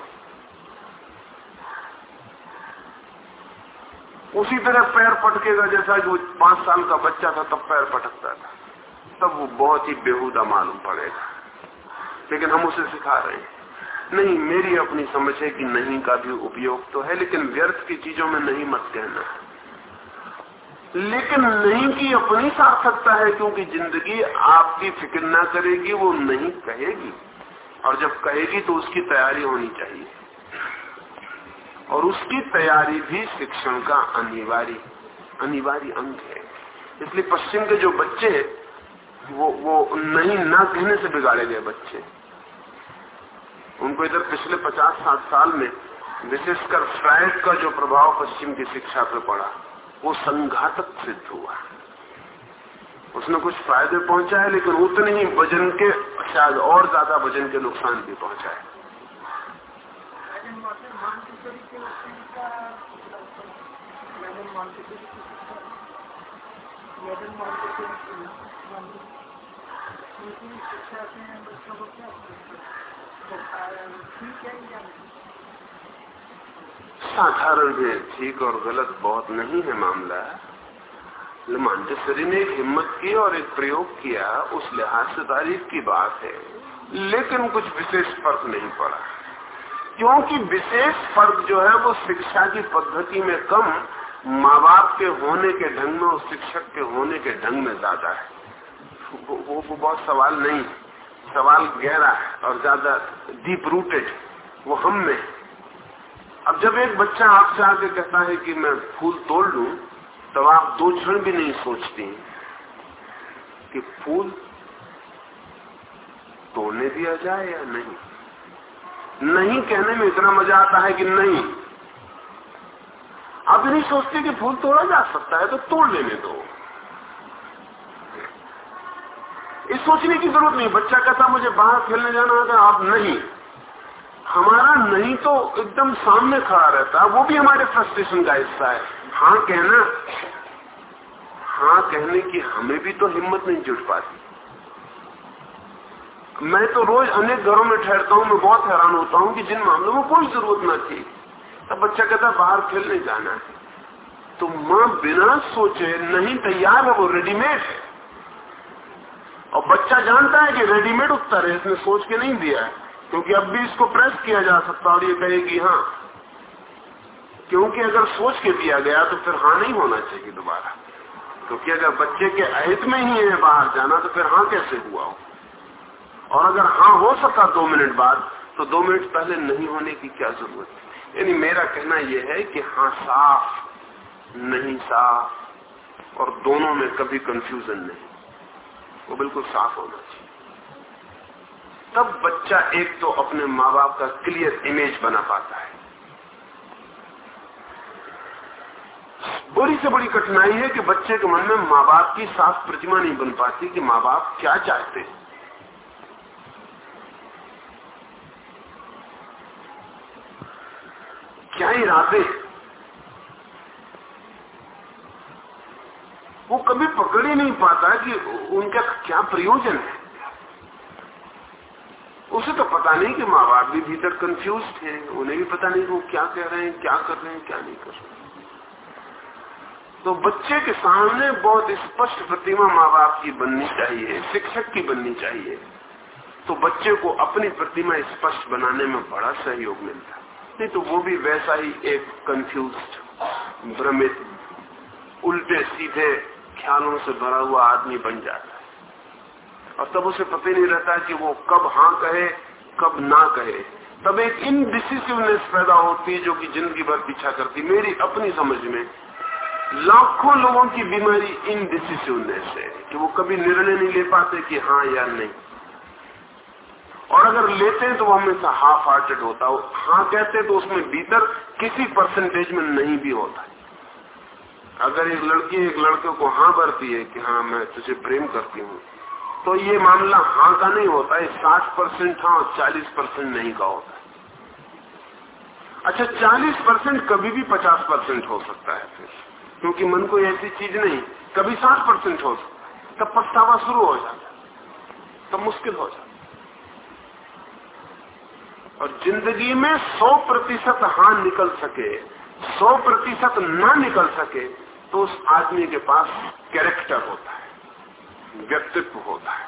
उसी तरह पैर पटकेगा, जैसा जो पाँच साल का बच्चा था, तब पैर पटकता था। तब वो बहुत ही बेहुदा मालूम पड़ेगा। लेकिन हम उसे सिखा रहे हैं। नहीं, मेरी अपनी समझ है कि नहीं का भी उपयोग तो है, लेकिन व्यर्थ की चीज़ों में नहीं मत कहना। लेकिन नहीं की अपनी सार्थकता है, क्योंकि ज़िंदगी आपकी फ़िक्र ना करेगी, वो नहीं कहेगी। और जब कहेगी तो उसकी तैयारी होनी चाहिए। और उसकी तैयारी भी शिक्षण का अनिवार्य अनिवार्य अंग है। इसलिए पश्चिम के जो बच्चे वो वो नहीं ना कहने से बिगाड़े गए बच्चे। उनको इधर पिछले पचास साठ साल में विशेषकर फ्राइड का जो प्रभाव पश्चिम की शिक्षा पर पड़ा, वो संघातक सिद्ध हुआ। उसने कुछ फ़ायदे पहुँचा है लेकिन उतने ही वज़न के, शायद और ज़्यादा वज़न के नुकसान भी पहुँचा है साधारण है, ठीक और गलत बहुत नहीं है मामला। मांटेसरी ने एक हिम्मत की और एक प्रयोग किया, उस लिहाज से तारीफ़ की बात है, लेकिन कुछ विशेष फ़र्क नहीं पड़ा। क्योंकि विशेष फ़र्क जो है वो शिक्षा की पद्धति में कम माँ बाप के होने के ढंग में और शिक्षक के होने के ढंग में ज़्यादा है। वो, वो, वो बहुत सवाल नहीं सवाल गहरा है और ज़्यादा डीप रूटेड वो हम में अब जब एक बच्चा आपसे आके कहता है कि मैं फूल तोड़ लू तब आप दो क्षण भी नहीं सोचती कि फूल तोड़ने दिया जाए या नहीं। नहीं कहने में इतना मज़ा आता है कि नहीं। आप नहीं सोचते कि फूल तोड़ा जा सकता है तो तोड़ लेने दो इस सोचने की ज़रूरत नहीं, बच्चा कहता मुझे बाहर खेलने जाना होगा आप नहीं। हमारा नहीं तो एकदम सामने खड़ा रहता है, वो भी हमारे फ्रस्ट्रेशन का हिस्सा है। हाँ कहना हाँ कहने की हमें भी तो हिम्मत नहीं जुट पाती। मैं तो रोज अनेक घरों में ठहरता हूँ, मैं बहुत हैरान होता हूँ कि जिन मामलों में कोई ज़रूरत ना थी। तब बच्चा कहता, बाहर खेलने जाना है। तो माँ बिना सोचे नहीं तैयार है, वो रेडीमेड है। और बच्चा जानता है कि रेडीमेड उत्तर है, इसने सोच के नहीं दिया है। क्योंकि अब भी इसको प्रेस किया जा सकता और ये कहेगी हाँ क्योंकि अगर सोच के दिया गया तो फिर हाँ नहीं होना चाहिए दोबारा। क्योंकि अगर बच्चे के अहित में ही है बाहर जाना तो फिर हाँ कैसे हुआ हो? और अगर हाँ हो सका दो मिनट बाद तो दो मिनट पहले नहीं होने की क्या ज़रूरत? यानी मेरा कहना यह है कि हाँ साफ़, नहीं साफ़, और दोनों में कभी कंफ्यूजन नहीं। वो बिल्कुल साफ़ होना चाहिए। तब बच्चा एक तो अपने माँ बाप का क्लियर इमेज बना पाता है। बड़ी से बड़ी कठिनाई है कि बच्चे के मन में माँ बाप की साफ़ प्रतिमा नहीं बन पाती कि माँ बाप क्या चाहते हैं। क्या इरादे वो कभी पकड़ ही नहीं पाता कि उनका क्या प्रयोजन है। उसे तो पता नहीं कि माँ बाप भी भीतर कंफ्यूज थे उन्हें भी पता नहीं वो क्या कह रहे हैं, क्या कर रहे हैं, क्या नहीं कर रहे तो बच्चे के सामने बहुत स्पष्ट प्रतिमा माँ बाप की बननी चाहिए, शिक्षक की बननी चाहिए। तो बच्चे को अपनी प्रतिमा स्पष्ट बनाने में बड़ा सहयोग मिलता नहीं तो वो भी वैसा ही एक कंफ्यूज भ्रमित, उल्टे सीधे ख्यालों से भरा हुआ आदमी बन जाता है। और तब उसे पता नहीं रहता कि वो कब हाँ कहे, कब ना कहे। तब एक इनडिसिसिवनेस पैदा होती है जो कि ज़िंदगी भर पीछा करती मेरी अपनी समझ में लाखों लोगों की बीमारी इनडिसिसिवनेस है, कि वो कभी निर्णय नहीं ले पाते कि हाँ या नहीं। और अगर लेते हैं तो वो हमेशा हाफ़ हार्टेड होता है। हाँ कहते तो उसमें भीतर किसी परसेंटेज में नहीं भी होता है। अगर एक लड़की एक लड़के को हाँ भरती है कि हाँ मैं तुझे प्रेम करती हूँ तो ये मामला हाँ का नहीं होता है। साठ परसेंट हाँ चालीस परसेंट नहीं का होता अच्छा चालीस परसेंट कभी भी पचास परसेंट हो सकता है फिर, क्योंकि मन को ऐसी चीज़ नहीं। कभी साठ परसेंट हो सकता है, तब पछतावा शुरू हो जाता है, तब मुश्किल हो जाता और ज़िंदगी में सौ प्रतिशत हाँ निकल सके, सौ प्रतिशत ना निकल सके तो उस आदमी के पास कैरेक्टर होता है, व्यक्तित्व होता है।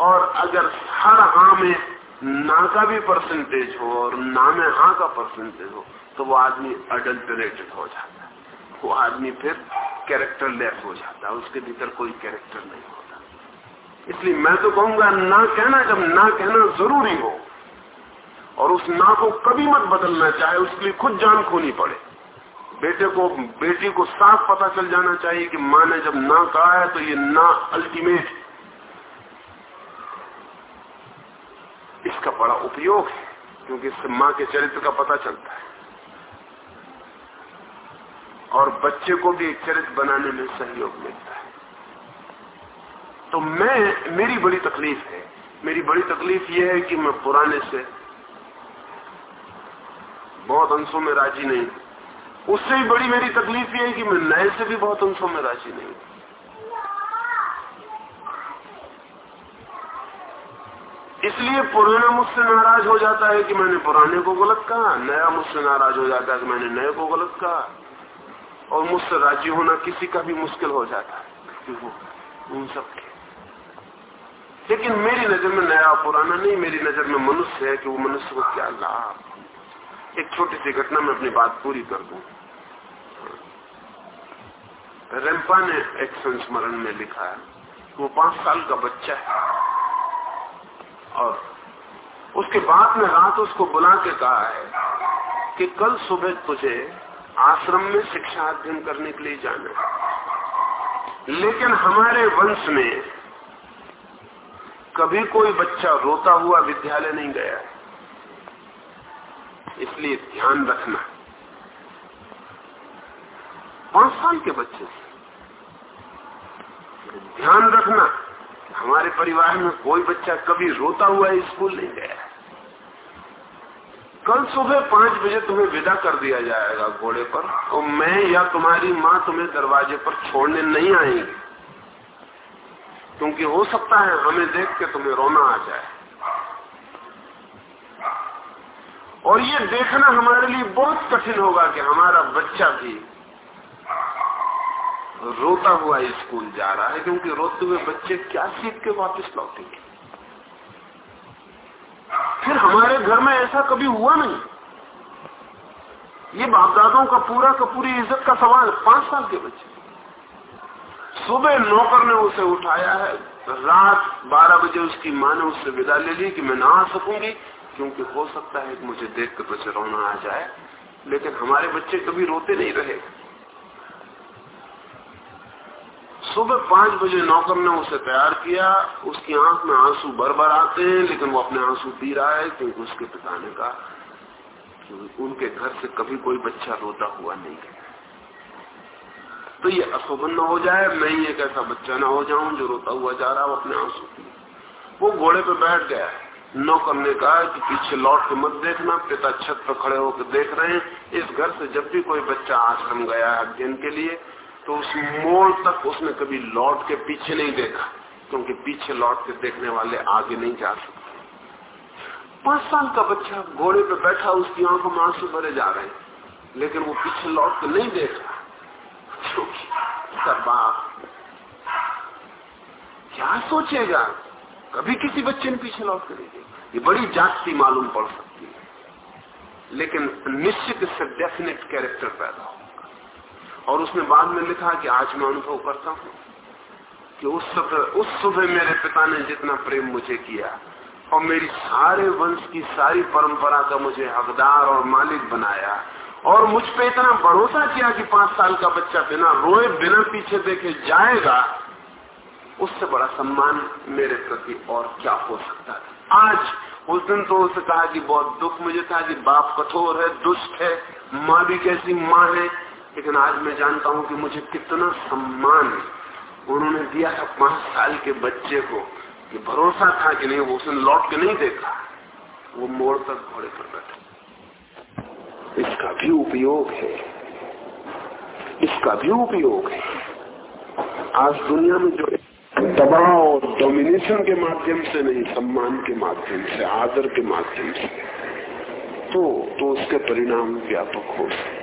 और अगर हर हाँ में ना का भी परसेंटेज हो और ना में हाँ का परसेंटेज हो तो वो आदमी अडल्टरेटेड हो जाता है। वो आदमी फिर कैरेक्टर लेस हो जाता है, उसके भीतर कोई कैरेक्टर नहीं होता। इसलिए मैं तो कहूँगा, ना कहना जब ना कहना ज़रूरी हो और उस ना को कभी मत बदलना चाहे, उसके लिए खुद जान खोनी पड़े। बेटे को, बेटी को साफ़ पता चल जाना चाहिए कि माँ ने जब ना कहा है तो ये ना अल्टीमेट इसका बड़ा उपयोग है, क्योंकि इससे माँ के चरित्र का पता चलता है। और बच्चे को भी चरित्र बनाने में सहयोग मिलता है। तो मैं, मेरी बड़ी तकलीफ़ है। मेरी बड़ी तकलीफ़ यह है कि मैं पुराने से बहुत अंशों में राज़ी नहीं। उससे भी बड़ी मेरी तकलीफ़ ये है कि मैं नए से भी बहुत अंशों में राज़ी नहीं। इसलिए पुराना मुझसे नाराज़ हो जाता है कि मैंने पुराने को गलत कहा, नया मुझसे नाराज़ हो जाता है कि मैंने नए को गलत कहा। और मुझसे राज़ी होना किसी का भी मुश्किल हो जाता है उन सब के। लेकिन मेरी नज़र में नया पुराना नहीं, मेरी नज़र में मनुष्य है कि वो मनुष्य को क्या लाभ। एक छोटी सी घटना में अपनी बात पूरी कर दू। रेम्पा ने एक संस्मरण में लिखा है, वो पाँच साल का बच्चा है। और उसके बाद में रात उसको बुला के कहा है कि कल सुबह तुझे आश्रम में शिक्षा अध्ययन करने के लिए जाना है। लेकिन हमारे वंश में कभी कोई बच्चा रोता हुआ विद्यालय नहीं गया है। इसलिए ध्यान रखना। पाँच साल के बच्चे ध्यान रखना हमारे परिवार में कोई बच्चा कभी रोता हुआ स्कूल नहीं गया। कल सुबह पाँच बजे तुम्हें विदा कर दिया जाएगा घोड़े पर और मैं या तुम्हारी माँ तुम्हें दरवाजे पर छोड़ने नहीं आएँगे। क्योंकि हो सकता है हमें देख के तुम्हें रोना आ जाए। और ये देखना हमारे लिए बहुत कठिन होगा कि हमारा बच्चा भी रोता हुआ स्कूल जा रहा है, क्योंकि रोते हुए बच्चे क्या सीख के वापस लौटेंगे? फिर हमारे घर में ऐसा कभी हुआ नहीं। ये बाप दादों का पूरा का पूरी इज़्ज़त का सवाल पाँच साल के बच्चे। सुबह नौकर ने उसे उठाया है, रात बारह बजे उसकी माँ ने उससे विदा ले ली कि मैं ना आ सकूँगी। क्योंकि हो सकता है कि मुझे देख कर तुझे रोना आ जाए, लेकिन हमारे बच्चे कभी रोते नहीं रहे। सुबह पाँच बजे नौकर ने उसे तैयार किया, उसकी आँख में आँसू भर भर आते हैं, लेकिन वो अपने आँसू पी रहा है, क्योंकि उसके पिता ने कहा कि उनके घर से कभी कोई बच्चा रोता हुआ नहीं गया तो ये अशोभन हो जाए, मैं ही एक ऐसा बच्चा ना हो जाऊँ जो रोता हुआ जा रहा हो अपने आँसू पी। वो घोड़े पे बैठ गया नौकर ने कहा कि पीछे लौट के मत देखना, पिता छत पर खड़े होकर देख रहे हैं। इस घर से जब भी कोई बच्चा आश्रम गया है अध्ययन के लिए तो उस मोड़ तक उसने कभी लौट के पीछे नहीं देखा, क्योंकि पीछे लौट के देखने वाले आगे नहीं जा सकते। पाँच साल का बच्चा घोड़े पे बैठा, उसकी आँखों में आँसू भरे जा रहे हैं, लेकिन वो पीछे लौट के नहीं देख रहा। उसका बाप क्या सोचेगा? कभी किसी बच्चे ने पीछे लौट कर ये बड़ी जाति मालूम पड़ सकती है। लेकिन निश्चित इससे डेफिनेट कैरेक्टर पैदा हो और उसने बाद में लिखा कि आज मैं अनुभव करता हूँ कि उस सुबह उस सुबह मेरे पिता ने जितना प्रेम मुझे किया और मेरी सारे वंश की सारी परंपरा का मुझे हकदार और मालिक बनाया और मुझ पे इतना भरोसा किया कि पाँच साल का बच्चा बिना रोए, बिना पीछे देखे जाएगा उससे बड़ा सम्मान मेरे प्रति और क्या हो सकता है? आज, उस दिन तो उसे कहा कि बहुत दुख मुझे था कि बाप कठोर है, दुष्ट है, माँ भी कैसी माँ है। लेकिन आज मैं जानता हूँ कि मुझे कितना सम्मान उन्होंने दिया था पाँच साल के बच्चे को कि भरोसा था कि नहीं, वो उसने लौट के नहीं देखा। वो मोड़ तक घोड़े पर बैठा। इसका भी उपयोग है। इसका भी उपयोग है। आज दुनिया में जो दबाव और डोमिनेशन के माध्यम से नहीं, सम्मान के माध्यम से, आदर के माध्यम से। तो तो उसके परिणाम व्यापक हो सकते